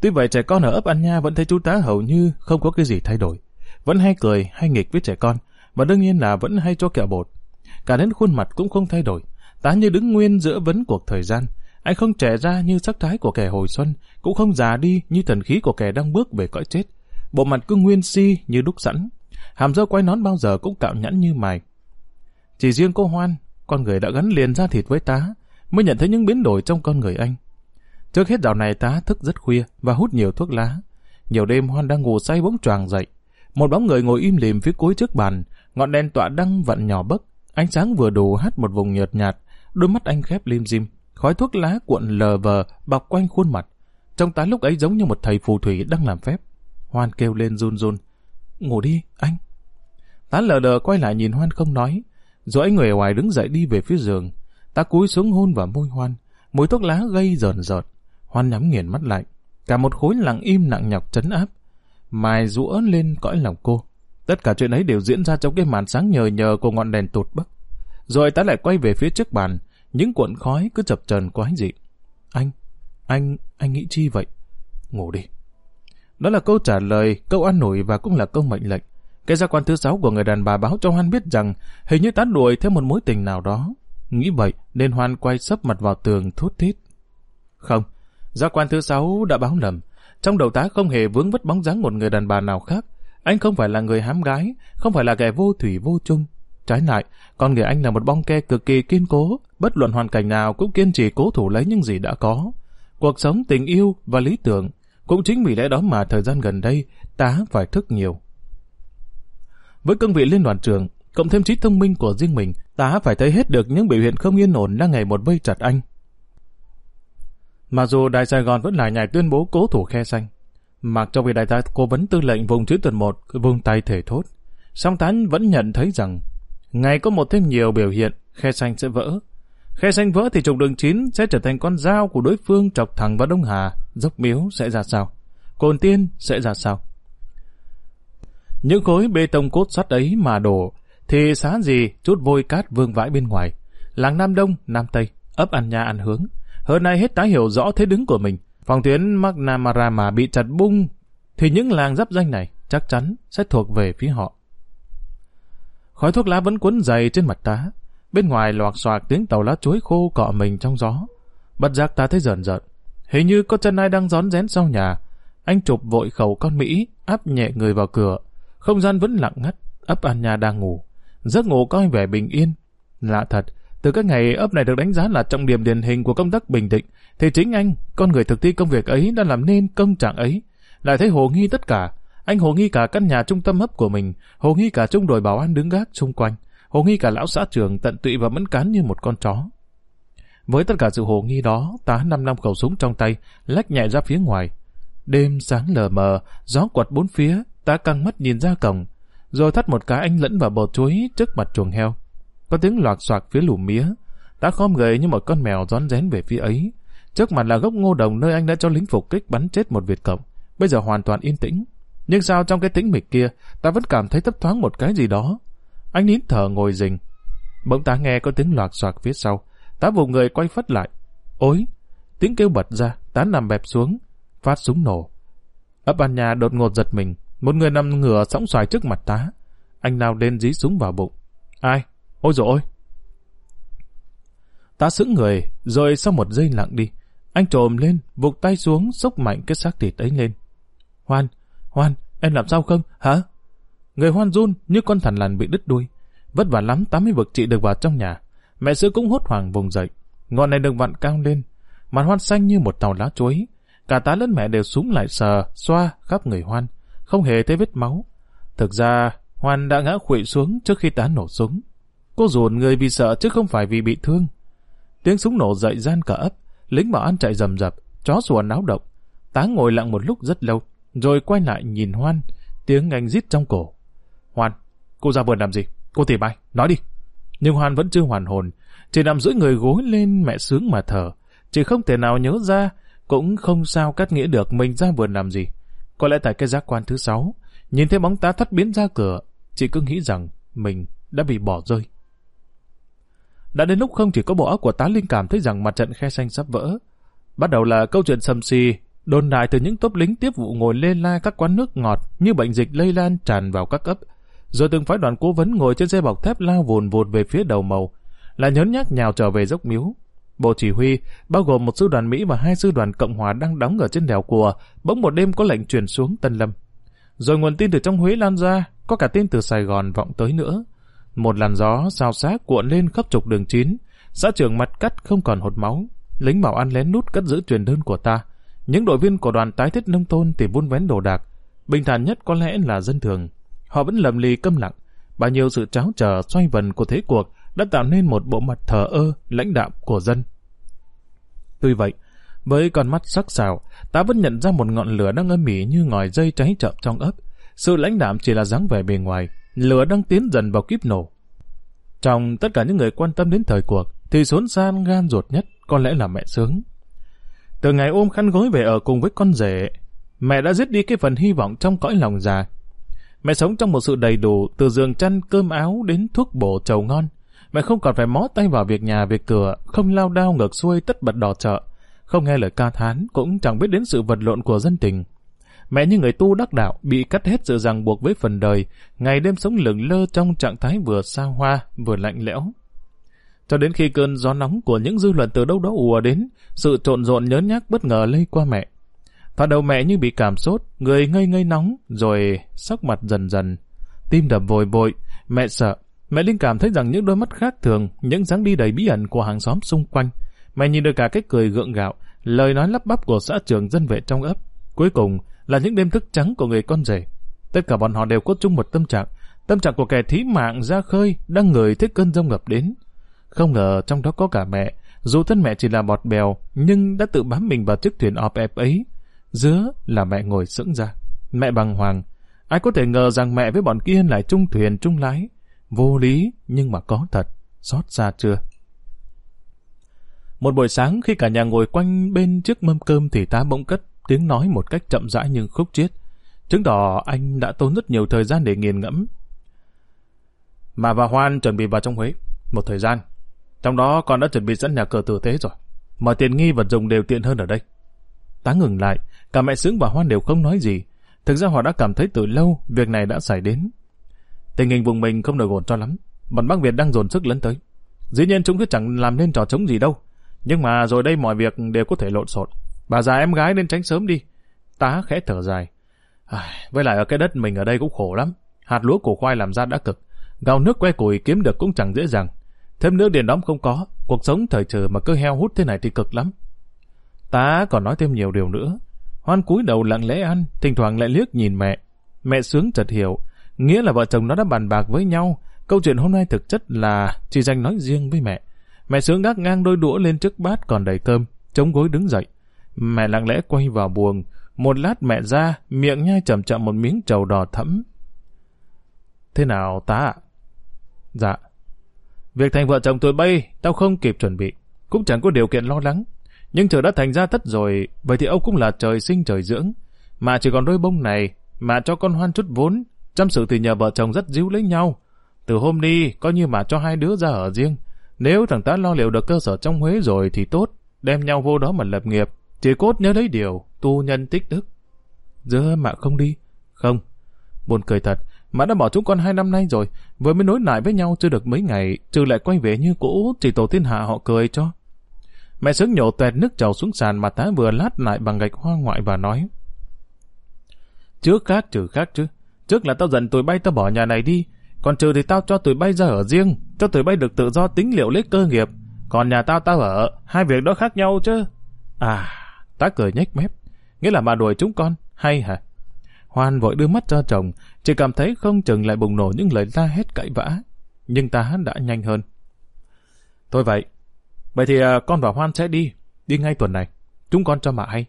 Tuy vậy trẻ con ở ấp An Nha vẫn thấy chú tá hầu như không có cái gì thay đổi. Vẫn hay cười, hay nghịch với trẻ con, và đương nhiên là vẫn hay cho kẹo bột. Cả đến khuôn mặt cũng không thay đổi. Tá như đứng nguyên giữa vấn cuộc thời gian. Anh không trẻ ra như sắc thái của kẻ hồi xuân, cũng không già đi như thần khí của kẻ đang bước về cõi chết. Bộ mặt cứ nguyên si như đúc sẵn. Hàm dâu quay nón bao giờ cũng cạo nhẵn như mày Chỉ riêng cô Hoan, con người đã gắn liền ra thịt với tá, mới nhận thấy những biến đổi trong con người anh. Trước hết dạo này tá thức rất khuya và hút nhiều thuốc lá. Nhiều đêm Hoan đang ngủ say bỗng choàng dậy. Một bóng người ngồi im lìm phía cuối trước bàn, ngọn đèn tọa đăng vặn nhỏ bấc, ánh sáng vừa đủ hắt một vùng nhợt nhạt, đôi mắt anh khép lim dim, khói thuốc lá cuộn lờ vờ bọc quanh khuôn mặt. Trong tá lúc ấy giống như một thầy phù thủy đang làm phép. Hoan kêu lên run run. Ngủ đi, anh. Tá lờ đờ quay lại nhìn Hoan không nói, rồi anh người ngoài đứng dậy đi về phía giường. Ta cúi xuống hôn vào môi Hoan, mùi thuốc lá gây rờn rợt. Hoan nhắm nghiền mắt lại, cả một khối lặng im nặng nhọc chấn áp, mài rũa lên cõi lòng cô. Tất cả chuyện ấy đều diễn ra trong cái màn sáng nhờ nhờ của ngọn đèn tụt bấc. Rồi ta lại quay về phía trước bàn, những cuộn khói cứ chập trần quái dị. Anh, anh, anh nghĩ chi vậy? Ngủ đi. Đó là câu trả lời, câu an ủi và cũng là câu mệnh lệnh. Cái gia quan thứ sáu của người đàn bà báo cho Hoan biết rằng hình như tá đuổi theo một mối tình nào đó. Nghĩ vậy nên Hoan quay sấp mặt vào tường thút thít. Không, gia quan thứ sáu đã báo lầm. Trong đầu tá không hề vướng vất bóng dáng một người đàn bà nào khác. Anh không phải là người hám gái, không phải là kẻ vô thủy vô chung. Trái lại, con người anh là một bong ke cực kỳ kiên cố, bất luận hoàn cảnh nào cũng kiên trì cố thủ lấy những gì đã có. Cuộc sống, tình yêu và lý tưởng, cũng chính vì lẽ đó mà thời gian gần đây, tá phải thức nhiều. Với cương vị liên đoàn trưởng, cộng thêm trí thông minh của riêng mình, tá phải thấy hết được những biểu hiện không yên ổn đang ngày một vây chặt anh. Mặc dù Đại Sài Gòn vẫn lại nhảy tuyên bố cố thủ khe xanh, mặc cho vị đại tá cố vấn tư lệnh vùng chữ tuần một vùng tay thể thốt, song tán vẫn nhận thấy rằng ngày có một thêm nhiều biểu hiện khe xanh sẽ vỡ. Khe xanh vỡ thì trục đường 9 sẽ trở thành con dao của đối phương chọc thẳng vào Đông Hà, dốc miếu sẽ ra sao? Cồn tiên sẽ ra sao? Những khối bê tông cốt sắt ấy mà đổ, thì xá gì chút vôi cát vương vãi bên ngoài. Làng Nam Đông, Nam Tây, ấp ăn nhà ăn hướng. Hơn nay hết tái hiểu rõ thế đứng của mình. Phòng tuyến McNamara mà bị chặt bung, thì những làng giáp danh này chắc chắn sẽ thuộc về phía họ. Khói thuốc lá vẫn cuốn dày trên mặt tá. Bên ngoài loạt xoạc tiếng tàu lá chuối khô cọ mình trong gió. Bất giác ta thấy rợn rợn. Hình như có chân ai đang rón rén sau nhà. Anh chụp vội khẩu con Mỹ, áp nhẹ người vào cửa. Không gian vẫn lặng ngắt, ấp An Nha đang ngủ. Giấc ngủ coi vẻ bình yên. Lạ thật, từ các ngày ấp này được đánh giá là trọng điểm điển hình của công tác bình định, thì chính anh, con người thực thi công việc ấy đã làm nên công trạng ấy. Lại thấy hồ nghi tất cả. Anh hồ nghi cả căn nhà trung tâm ấp của mình, hồ nghi cả trung đội bảo an đứng gác xung quanh, hồ nghi cả lão xã trưởng tận tụy và mẫn cán như một con chó. Với tất cả sự hồ nghi đó, tá năm năm khẩu súng trong tay, lách nhẹ ra phía ngoài. Đêm sáng lờ mờ, gió quật bốn phía, tá căng mắt nhìn ra cổng, rồi thắt một cái anh lẫn vào bầu chuối trước mặt chuồng heo. Có tiếng loạt xoạc phía lùm mía, tá khom người như một con mèo rón rén về phía ấy. Trước mặt là gốc ngô đồng nơi anh đã cho lính phục kích bắn chết một Việt Cộng, bây giờ hoàn toàn yên tĩnh. Nhưng sao trong cái tĩnh mịch kia, ta vẫn cảm thấy thấp thoáng một cái gì đó. Anh nín thở ngồi rình. Bỗng tá nghe có tiếng loạt xoạc phía sau, tá vùng người quay phất lại. Ôi! Tiếng kêu bật ra, tá nằm bẹp xuống, phát súng nổ. Ấp an nhà đột ngột giật mình, một người nằm ngửa sóng xoài trước mặt tá. Anh nào lên dí súng vào bụng. Ai? Ôi dồi ôi! Tá sững người, rồi sau một giây lặng đi, anh trồm lên, vụt tay xuống, xúc mạnh cái xác thịt ấy lên. Hoan, Hoan, em làm sao không, hả? Người Hoan run như con thằn lằn bị đứt đuôi. Vất vả lắm tám mươi vực chị được vào trong nhà. Mẹ sữa cũng hốt hoảng vùng dậy. Ngọn này được vặn cao lên. Mặt Hoan xanh như một tàu lá chuối. Cả tá lẫn mẹ đều súng lại sờ, xoa khắp người Hoan. Không hề thấy vết máu. Thực ra, Hoan đã ngã khuỵu xuống trước khi tá nổ súng. Cô dồn người vì sợ chứ không phải vì bị thương. Tiếng súng nổ dậy gian cả ấp. Lính bảo an chạy rầm rập, chó sủa náo động. Tá ngồi lặng một lúc rất lâu, rồi quay lại nhìn Hoan, tiếng anh rít trong cổ. Hoan, cô ra vườn làm gì? Cô tìm ai? Nói đi. Nhưng Hoan vẫn chưa hoàn hồn, chỉ nằm giữa người gối lên mẹ sướng mà thở. Chỉ không thể nào nhớ ra, cũng không sao cắt nghĩa được mình ra vườn làm gì. Có lẽ tại cái giác quan thứ sáu, nhìn thấy bóng tá thắt biến ra cửa, chị cứ nghĩ rằng mình đã bị bỏ rơi. Đã đến lúc không chỉ có bộ óc của tá linh cảm thấy rằng mặt trận khe xanh sắp vỡ. Bắt đầu là câu chuyện sầm xì, đồn đại từ những tốp lính tiếp vụ ngồi lê la các quán nước ngọt như bệnh dịch lây lan tràn vào các ấp. Rồi từng phái đoàn cố vấn ngồi trên xe bọc thép lao vùn vụt về phía đầu màu, là nhớn nhác nhào trở về dốc miếu. Bộ chỉ huy, bao gồm một sư đoàn Mỹ và hai sư đoàn Cộng Hòa đang đóng ở trên đèo cùa, bỗng một đêm có lệnh truyền xuống Tân Lâm. Rồi nguồn tin từ trong Huế lan ra, có cả tin từ Sài Gòn vọng tới nữa. Một làn gió sao xác cuộn lên khắp trục đường chín, xã trưởng mặt cắt không còn hột máu, lính bảo an lén nút cất giữ truyền đơn của ta. Những đội viên của đoàn tái thiết nông thôn thì vun vén đồ đạc. Bình thản nhất có lẽ là dân thường. Họ vẫn lầm lì câm lặng. Bao nhiêu sự tráo trở xoay vần của thế cuộc đã tạo nên một bộ mặt thờ ơ, lãnh đạm của dân. Tuy vậy, với con mắt sắc sảo, ta vẫn nhận ra một ngọn lửa đang âm mỉ như ngòi dây cháy chậm trong ấp. Sự lãnh đạm chỉ là dáng vẻ bề ngoài, lửa đang tiến dần vào kíp nổ. Trong tất cả những người quan tâm đến thời cuộc, thì xốn san gan ruột nhất có lẽ là mẹ sướng. Từ ngày ôm khăn gối về ở cùng với con rể, mẹ đã giết đi cái phần hy vọng trong cõi lòng già. Mẹ sống trong một sự đầy đủ, từ giường chăn, cơm áo đến thuốc bổ trầu ngon. Mẹ không còn phải mó tay vào việc nhà, việc cửa, không lao đao ngược xuôi tất bật đỏ chợ, không nghe lời ca thán, cũng chẳng biết đến sự vật lộn của dân tình. Mẹ như người tu đắc đạo, bị cắt hết sự ràng buộc với phần đời, ngày đêm sống lửng lơ trong trạng thái vừa xa hoa, vừa lạnh lẽo. Cho đến khi cơn gió nóng của những dư luận từ đâu đó ùa đến, sự trộn rộn nhớ nhác bất ngờ lây qua mẹ. Thoạt đầu mẹ như bị cảm sốt, người ngây ngây nóng, rồi sắc mặt dần dần. Tim đập vội vội, mẹ sợ. Mẹ Linh cảm thấy rằng những đôi mắt khác thường, những dáng đi đầy bí ẩn của hàng xóm xung quanh. Mẹ nhìn được cả cái cười gượng gạo, lời nói lắp bắp của xã trưởng dân vệ trong ấp. Cuối cùng là những đêm thức trắng của người con rể. Tất cả bọn họ đều có chung một tâm trạng. Tâm trạng của kẻ thí mạng ra khơi đang người thấy cơn rông ngập đến. Không ngờ trong đó có cả mẹ, dù thân mẹ chỉ là bọt bèo, nhưng đã tự bám mình vào chiếc thuyền ọp ẹp ấy. Giữa là mẹ ngồi sững ra. Mẹ bằng hoàng. Ai có thể ngờ rằng mẹ với bọn kia lại chung thuyền chung lái. Vô lý, nhưng mà có thật. Xót xa chưa? Một buổi sáng khi cả nhà ngồi quanh bên chiếc mâm cơm thì ta bỗng cất tiếng nói một cách chậm rãi nhưng khúc chiết. Chứng tỏ anh đã tốn rất nhiều thời gian để nghiền ngẫm. Mà và Hoan chuẩn bị vào trong Huế. Một thời gian. Trong đó con đã chuẩn bị sẵn nhà cờ tử tế rồi. Mọi tiền nghi vật dùng đều tiện hơn ở đây. Tá ngừng lại, cả mẹ Sướng và Hoan đều không nói gì. Thực ra họ đã cảm thấy từ lâu việc này đã xảy đến. Tình hình vùng mình không được ổn cho lắm. Bọn Bắc Việt đang dồn sức lấn tới. Dĩ nhiên chúng cứ chẳng làm nên trò chống gì đâu. Nhưng mà rồi đây mọi việc đều có thể lộn xộn. Bà già em gái nên tránh sớm đi. Tá khẽ thở dài. À, với lại ở cái đất mình ở đây cũng khổ lắm. Hạt lúa củ khoai làm ra đã cực. Gạo nước que củi kiếm được cũng chẳng dễ dàng. Thêm nữa điện đóm không có. Cuộc sống thời trừ mà cứ heo hút thế này thì cực lắm. Tá còn nói thêm nhiều điều nữa. Hoan cúi đầu lặng lẽ ăn, thỉnh thoảng lại liếc nhìn mẹ. Mẹ sướng chợt hiểu, nghĩa là vợ chồng nó đã bàn bạc với nhau. Câu chuyện hôm nay thực chất là chỉ dành nói riêng với mẹ. Mẹ sướng gác ngang đôi đũa lên trước bát còn đầy cơm, chống gối đứng dậy. Mẹ lặng lẽ quay vào buồng. Một lát mẹ ra, miệng nhai chậm chậm một miếng trầu đỏ thẫm. Thế nào tá ạ? Dạ. Việc thành vợ chồng tôi bay, tao không kịp chuẩn bị. Cũng chẳng có điều kiện lo lắng. Nhưng trời đã thành ra tất rồi, vậy thì ông cũng là trời sinh trời dưỡng. Mà chỉ còn đôi bông này, mà cho con hoan chút vốn, chăm sự thì nhờ vợ chồng rất díu lấy nhau. Từ hôm đi, coi như mà cho hai đứa ra ở riêng. Nếu thằng ta lo liệu được cơ sở trong Huế rồi thì tốt, đem nhau vô đó mà lập nghiệp. Chỉ cốt nhớ lấy điều, tu nhân tích đức. Giữa mạ không đi. Không. Buồn cười thật, mà đã bỏ chúng con hai năm nay rồi, vừa mới nối lại với nhau chưa được mấy ngày, trừ lại quay về như cũ, chỉ tổ thiên hạ họ cười cho. Mẹ sướng nhổ tuẹt nước trầu xuống sàn mà tá vừa lát lại bằng gạch hoa ngoại và nói. Trước khác trừ khác chứ. Trước là tao dần tụi bay tao bỏ nhà này đi. Còn trừ thì tao cho tụi bay ra ở riêng. Cho tụi bay được tự do tính liệu lấy cơ nghiệp. Còn nhà tao tao ở. Hai việc đó khác nhau chứ. À, tá cười nhếch mép. Nghĩa là bà đuổi chúng con. Hay hả? Hoan vội đưa mắt cho chồng. Chỉ cảm thấy không chừng lại bùng nổ những lời la hét cãi vã. Nhưng ta đã nhanh hơn. Thôi vậy. Vậy thì à, con và Hoan sẽ đi. Đi ngay tuần này. Chúng con cho mạ hay.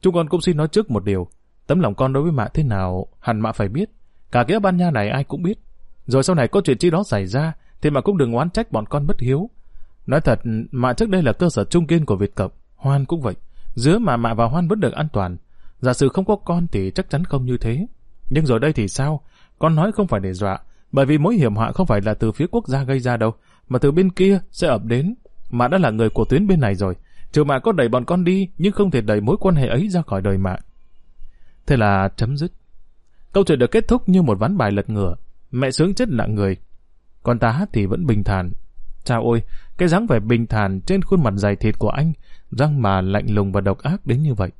Chúng con cũng xin nói trước một điều. Tấm lòng con đối với mạ thế nào, hẳn mạ phải biết. Cả cái ban nha này ai cũng biết. Rồi sau này có chuyện chi đó xảy ra, thì mạ cũng đừng oán trách bọn con bất hiếu. Nói thật, mạ trước đây là cơ sở trung kiên của Việt Cộng. Hoan cũng vậy. Giữa mà mạ và Hoan vẫn được an toàn. Giả sử không có con thì chắc chắn không như thế. Nhưng rồi đây thì sao? Con nói không phải để dọa, bởi vì mối hiểm họa không phải là từ phía quốc gia gây ra đâu, mà từ bên kia sẽ ập đến. Mạ đã là người của tuyến bên này rồi. Trừ mạ có đẩy bọn con đi, nhưng không thể đẩy mối quan hệ ấy ra khỏi đời mạ. Thế là chấm dứt. Câu chuyện được kết thúc như một ván bài lật ngửa. Mẹ sướng chết lặng người. con tá thì vẫn bình thản. Chào ôi, cái dáng vẻ bình thản trên khuôn mặt dày thịt của anh, răng mà lạnh lùng và độc ác đến như vậy.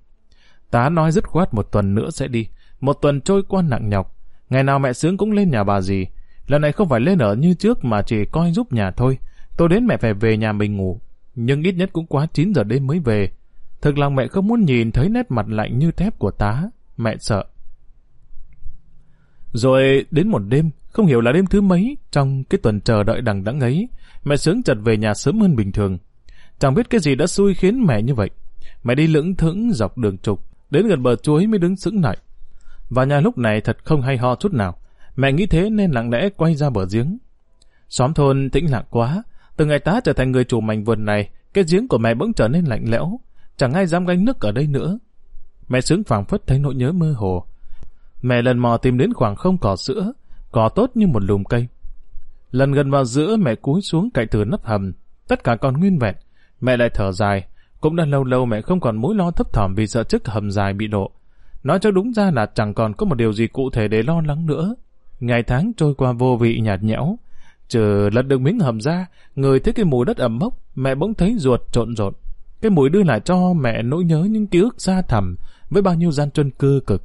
Tá nói dứt khoát một tuần nữa sẽ đi. Một tuần trôi qua nặng nhọc. Ngày nào mẹ sướng cũng lên nhà bà gì. Lần này không phải lên ở như trước mà chỉ coi giúp nhà thôi. Tôi đến mẹ phải về nhà mình ngủ. Nhưng ít nhất cũng quá 9 giờ đêm mới về. Thực lòng mẹ không muốn nhìn thấy nét mặt lạnh như thép của tá mẹ sợ. Rồi đến một đêm, không hiểu là đêm thứ mấy, trong cái tuần chờ đợi đằng đẵng ấy, mẹ sướng chợt về nhà sớm hơn bình thường. Chẳng biết cái gì đã xui khiến mẹ như vậy. Mẹ đi lững thững dọc đường trục, đến gần bờ chuối mới đứng sững lại. Và nhà lúc này thật không hay ho chút nào. Mẹ nghĩ thế nên lặng lẽ quay ra bờ giếng. Xóm thôn tĩnh lặng quá, từ ngày tá trở thành người chủ mảnh vườn này, cái giếng của mẹ bỗng trở nên lạnh lẽo, chẳng ai dám gánh nước ở đây nữa. Mẹ sướng phảng phất thấy nỗi nhớ mơ hồ. Mẹ lần mò tìm đến khoảng không cỏ sữa, cỏ tốt như một lùm cây. Lần gần vào giữa mẹ cúi xuống cạnh từ nắp hầm, tất cả còn nguyên vẹn. Mẹ lại thở dài, cũng đã lâu lâu mẹ không còn mối lo thấp thỏm vì sợ chiếc hầm dài bị lộ. Nói cho đúng ra là chẳng còn có một điều gì cụ thể để lo lắng nữa. Ngày tháng trôi qua vô vị nhạt nhẽo. Chờ lật được miếng hầm ra, người thấy cái mùi đất ẩm mốc, mẹ bỗng thấy ruột trộn rộn. Cái mùi đưa lại cho mẹ nỗi nhớ những ký ức xa thẳm với bao nhiêu gian truân cơ cực,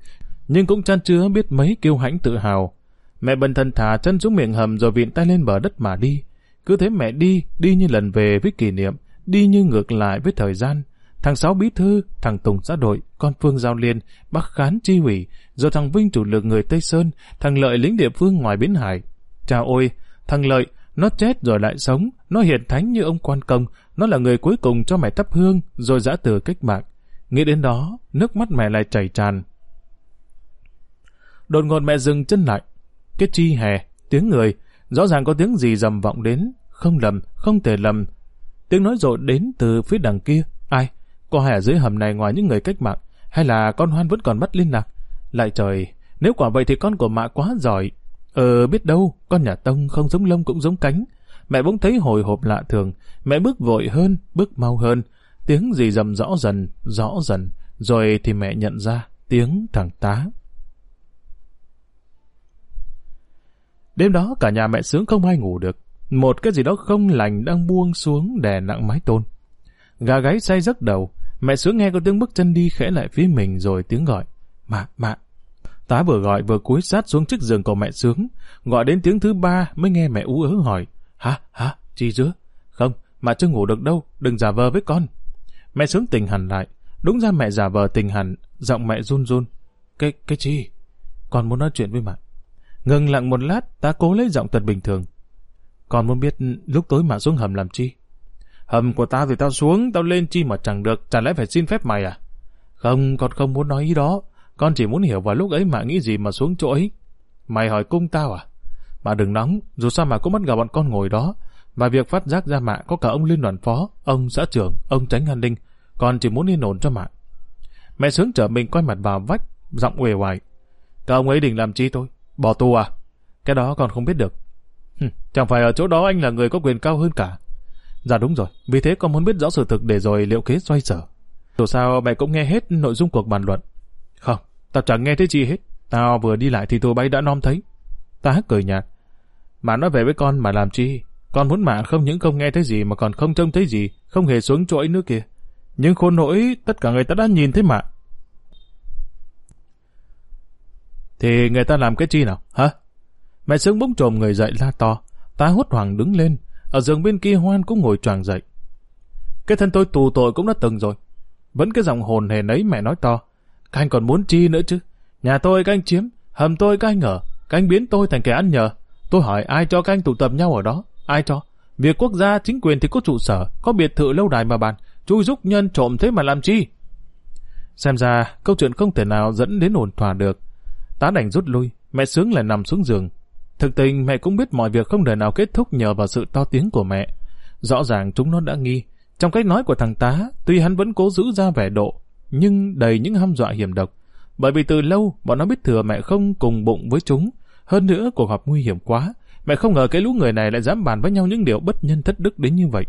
nhưng cũng chan chứa biết mấy kiêu hãnh tự hào. Mẹ bần thần thả chân xuống miệng hầm rồi vịn tay lên bờ đất mà đi. Cứ thế mẹ đi, đi như lần về với kỷ niệm, đi như ngược lại với thời gian. Thằng Sáu Bí Thư, thằng Tùng xã đội, con Phương Giao Liên, bác Khán Chi Hủy, rồi thằng Vinh chủ lực người Tây Sơn, thằng Lợi lính địa phương ngoài Bến Hải. Chào ôi, thằng Lợi, nó chết rồi lại sống, nó hiền thánh như ông quan công, nó là người cuối cùng cho mẹ thắp hương, rồi giã từ cách mạng. Nghĩ đến đó, nước mắt mẹ lại chảy tràn. Đột ngột mẹ dừng chân lại. Cái chi hè, tiếng người, rõ ràng có tiếng gì dầm vọng đến, không lầm, không thể lầm. Tiếng nói rội đến từ phía đằng kia. Ai? Có ai ở dưới hầm này ngoài những người cách mạng? Hay là con Hoan vẫn còn mất liên lạc? Lại trời, nếu quả vậy thì con của mạ quá giỏi. Ờ, biết đâu, con nhà Tông không giống lông cũng giống cánh. Mẹ bỗng thấy hồi hộp lạ thường. Mẹ bước vội hơn, bước mau hơn. Tiếng gì dầm rõ dần, rõ dần, rồi thì mẹ nhận ra tiếng thằng tá. Đêm đó cả nhà mẹ sướng không ai ngủ được. Một cái gì đó không lành đang buông xuống đè nặng mái tôn. Gà gáy say giấc đầu, mẹ sướng nghe có tiếng bước chân đi khẽ lại phía mình rồi tiếng gọi. Mạ, mạ. Tá vừa gọi vừa cúi sát xuống chiếc giường của mẹ sướng. Gọi đến tiếng thứ ba mới nghe mẹ ú ớ hỏi. Hả, hả, chi dứa? Không, mà chưa ngủ được đâu, đừng giả vờ với con. Mẹ sướng tình hẳn lại. Đúng ra mẹ giả vờ tình hẳn, giọng mẹ run run. Cái, cái chi? Con muốn nói chuyện với mẹ. Ngừng lặng một lát, ta cố lấy giọng thật bình thường. Con muốn biết lúc tối mà xuống hầm làm chi? Hầm của tao thì tao xuống, tao lên chi mà chẳng được, chả lẽ phải xin phép mày à? Không, con không muốn nói ý đó. Con chỉ muốn hiểu vào lúc ấy mạ nghĩ gì mà xuống chỗ ấy. Mày hỏi cung tao à? Mà đừng nóng, dù sao mà cũng mất gặp bọn con ngồi đó. Và việc phát giác ra mạ có cả ông liên đoàn phó, ông xã trưởng, ông tránh an ninh, con chỉ muốn yên ổn cho mạ. Mẹ sướng trở mình quay mặt vào vách, giọng uể oải. Các ông ấy định làm chi tôi? Bỏ tù à? Cái đó còn không biết được. chẳng phải ở chỗ đó anh là người có quyền cao hơn cả. Dạ đúng rồi, vì thế con muốn biết rõ sự thực để rồi liệu kế xoay sở. Dù sao mẹ cũng nghe hết nội dung cuộc bàn luận. Không, tao chẳng nghe thấy chi hết. Tao vừa đi lại thì tụi bay đã nom thấy. Ta cười nhạt. Mà nói về với con mà làm chi? Con muốn mà không những không nghe thấy gì mà còn không trông thấy gì, không hề xuống chỗ ấy nữa kìa. Nhưng khôn nỗi, tất cả người ta đã nhìn thấy mà, Thì người ta làm cái chi nào, hả? Mẹ sướng bỗng trồm người dậy la to. Ta hốt hoảng đứng lên. Ở giường bên kia Hoan cũng ngồi choàng dậy. Cái thân tôi tù tội cũng đã từng rồi. Vẫn cái giọng hồn hề nấy mẹ nói to. Các anh còn muốn chi nữa chứ? Nhà tôi các anh chiếm, hầm tôi các anh ở. Các anh biến tôi thành kẻ ăn nhờ. Tôi hỏi ai cho các anh tụ tập nhau ở đó? Ai cho? Việc quốc gia, chính quyền thì có trụ sở, có biệt thự lâu đài mà bàn. Chui giúp nhân trộm thế mà làm chi? Xem ra, câu chuyện không thể nào dẫn đến ổn thỏa được. Tá đành rút lui, mẹ sướng lại nằm xuống giường. Thực tình mẹ cũng biết mọi việc không thể nào kết thúc nhờ vào sự to tiếng của mẹ. Rõ ràng chúng nó đã nghi. Trong cách nói của thằng tá, tuy hắn vẫn cố giữ ra vẻ độ, nhưng đầy những hăm dọa hiểm độc. Bởi vì từ lâu, bọn nó biết thừa mẹ không cùng bụng với chúng. Hơn nữa, cuộc họp nguy hiểm quá. Mẹ không ngờ cái lũ người này lại dám bàn với nhau những điều bất nhân thất đức đến như vậy.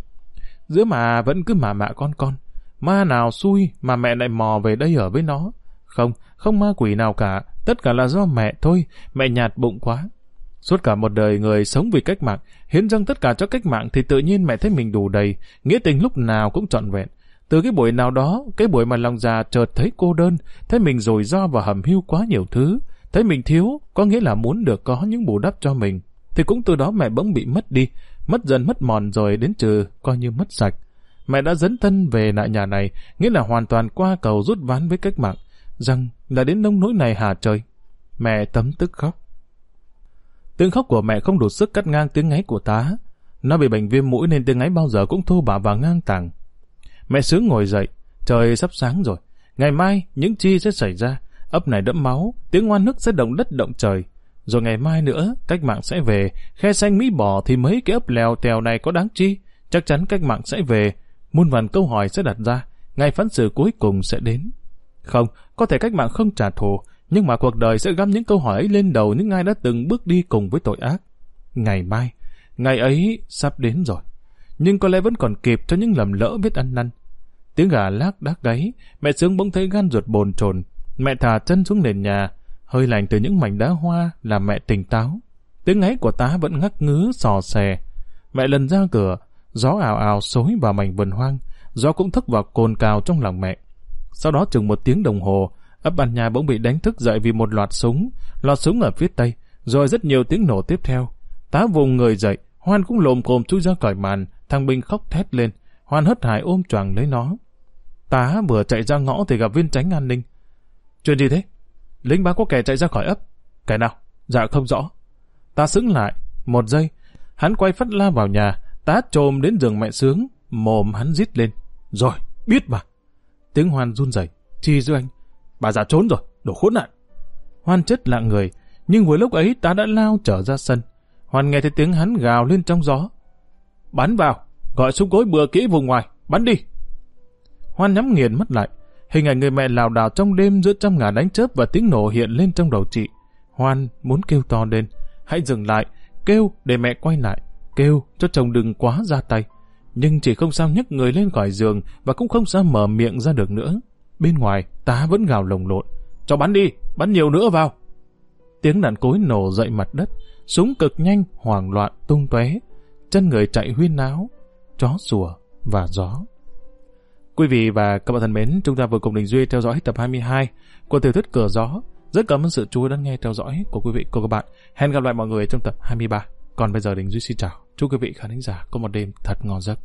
Giữa mà vẫn cứ mà mạ con con. Ma nào xui mà mẹ lại mò về đây ở với nó. Không, không ma quỷ nào cả. Tất cả là do mẹ thôi. Mẹ nhạt bụng quá. Suốt cả một đời người sống vì cách mạng, hiến dâng tất cả cho cách mạng thì tự nhiên mẹ thấy mình đủ đầy, nghĩa tình lúc nào cũng trọn vẹn. Từ cái buổi nào đó, cái buổi mà lòng già chợt thấy cô đơn, thấy mình rồi do và hầm hưu quá nhiều thứ, thấy mình thiếu, có nghĩa là muốn được có những bù đắp cho mình, thì cũng từ đó mẹ bỗng bị mất đi, mất dần mất mòn rồi đến trừ, coi như mất sạch. Mẹ đã dấn thân về lại nhà này, nghĩa là hoàn toàn qua cầu rút ván với cách mạng, rằng là đến nông nỗi này hà trời. Mẹ tấm tức khóc. Tiếng khóc của mẹ không đủ sức cắt ngang tiếng ngáy của tá. Nó bị bệnh viêm mũi nên tiếng ngáy bao giờ cũng thô bạo và ngang tàng. Mẹ sướng ngồi dậy, trời sắp sáng rồi. Ngày mai, những chi sẽ xảy ra. Ấp này đẫm máu, tiếng ngoan nước sẽ động đất động trời. Rồi ngày mai nữa, cách mạng sẽ về. Khe xanh mỹ bỏ thì mấy cái ấp lèo tèo này có đáng chi. Chắc chắn cách mạng sẽ về. Muôn vàn câu hỏi sẽ đặt ra. Ngày phán xử cuối cùng sẽ đến. Không, có thể cách mạng không trả thù, nhưng mà cuộc đời sẽ găm những câu hỏi ấy lên đầu những ai đã từng bước đi cùng với tội ác. Ngày mai, ngày ấy sắp đến rồi. Nhưng có lẽ vẫn còn kịp cho những lầm lỡ biết ăn năn. Tiếng gà lác đác gáy, mẹ sướng bỗng thấy gan ruột bồn chồn. Mẹ thả chân xuống nền nhà, hơi lạnh từ những mảnh đá hoa làm mẹ tỉnh táo. Tiếng ngáy của tá vẫn ngắc ngứ sò xè. Mẹ lần ra cửa, gió ảo ảo xối vào mảnh vườn hoang, gió cũng thức vào cồn cào trong lòng mẹ. Sau đó chừng một tiếng đồng hồ, ấp bàn nhà bỗng bị đánh thức dậy vì một loạt súng, loạt súng ở phía tây, rồi rất nhiều tiếng nổ tiếp theo. Tá vùng người dậy, Hoan cũng lồm cồm chui ra khỏi màn, thằng Bình khóc thét lên, Hoan hất hải ôm choàng lấy nó. Tá vừa chạy ra ngõ thì gặp viên tránh an ninh. Chuyện gì thế? Lính báo có kẻ chạy ra khỏi ấp. Kẻ nào? Dạ không rõ. Ta sững lại, một giây, hắn quay phát la vào nhà, tá trồm đến giường mẹ sướng, mồm hắn rít lên. Rồi, biết mà. Tiếng Hoan run rẩy. Chi dư anh, Bà già trốn rồi, đổ khốn nạn. Hoan chết lặng người, nhưng vừa lúc ấy ta đã lao trở ra sân. Hoan nghe thấy tiếng hắn gào lên trong gió. Bắn vào, gọi súng cối bừa kỹ vùng ngoài, bắn đi. Hoan nhắm nghiền mắt lại, hình ảnh người mẹ lào đảo trong đêm giữa trăm ngàn đánh chớp và tiếng nổ hiện lên trong đầu chị. Hoan muốn kêu to lên, hãy dừng lại, kêu để mẹ quay lại, kêu cho chồng đừng quá ra tay. Nhưng chỉ không sao nhấc người lên khỏi giường và cũng không sao mở miệng ra được nữa. Bên ngoài, tá vẫn gào lồng lộn. Cho bắn đi, bắn nhiều nữa vào. Tiếng đạn cối nổ dậy mặt đất, súng cực nhanh, hoảng loạn, tung tóe chân người chạy huyên náo, chó sủa và gió. Quý vị và các bạn thân mến, chúng ta vừa cùng Đình Duy theo dõi tập 22 của tiểu thuyết Cửa Gió. Rất cảm ơn sự chú ý lắng nghe theo dõi của quý vị cô các bạn. Hẹn gặp lại mọi người trong tập 23. Còn bây giờ Đình Duy xin chào. Chúc quý vị khán giả có một đêm thật ngon giấc.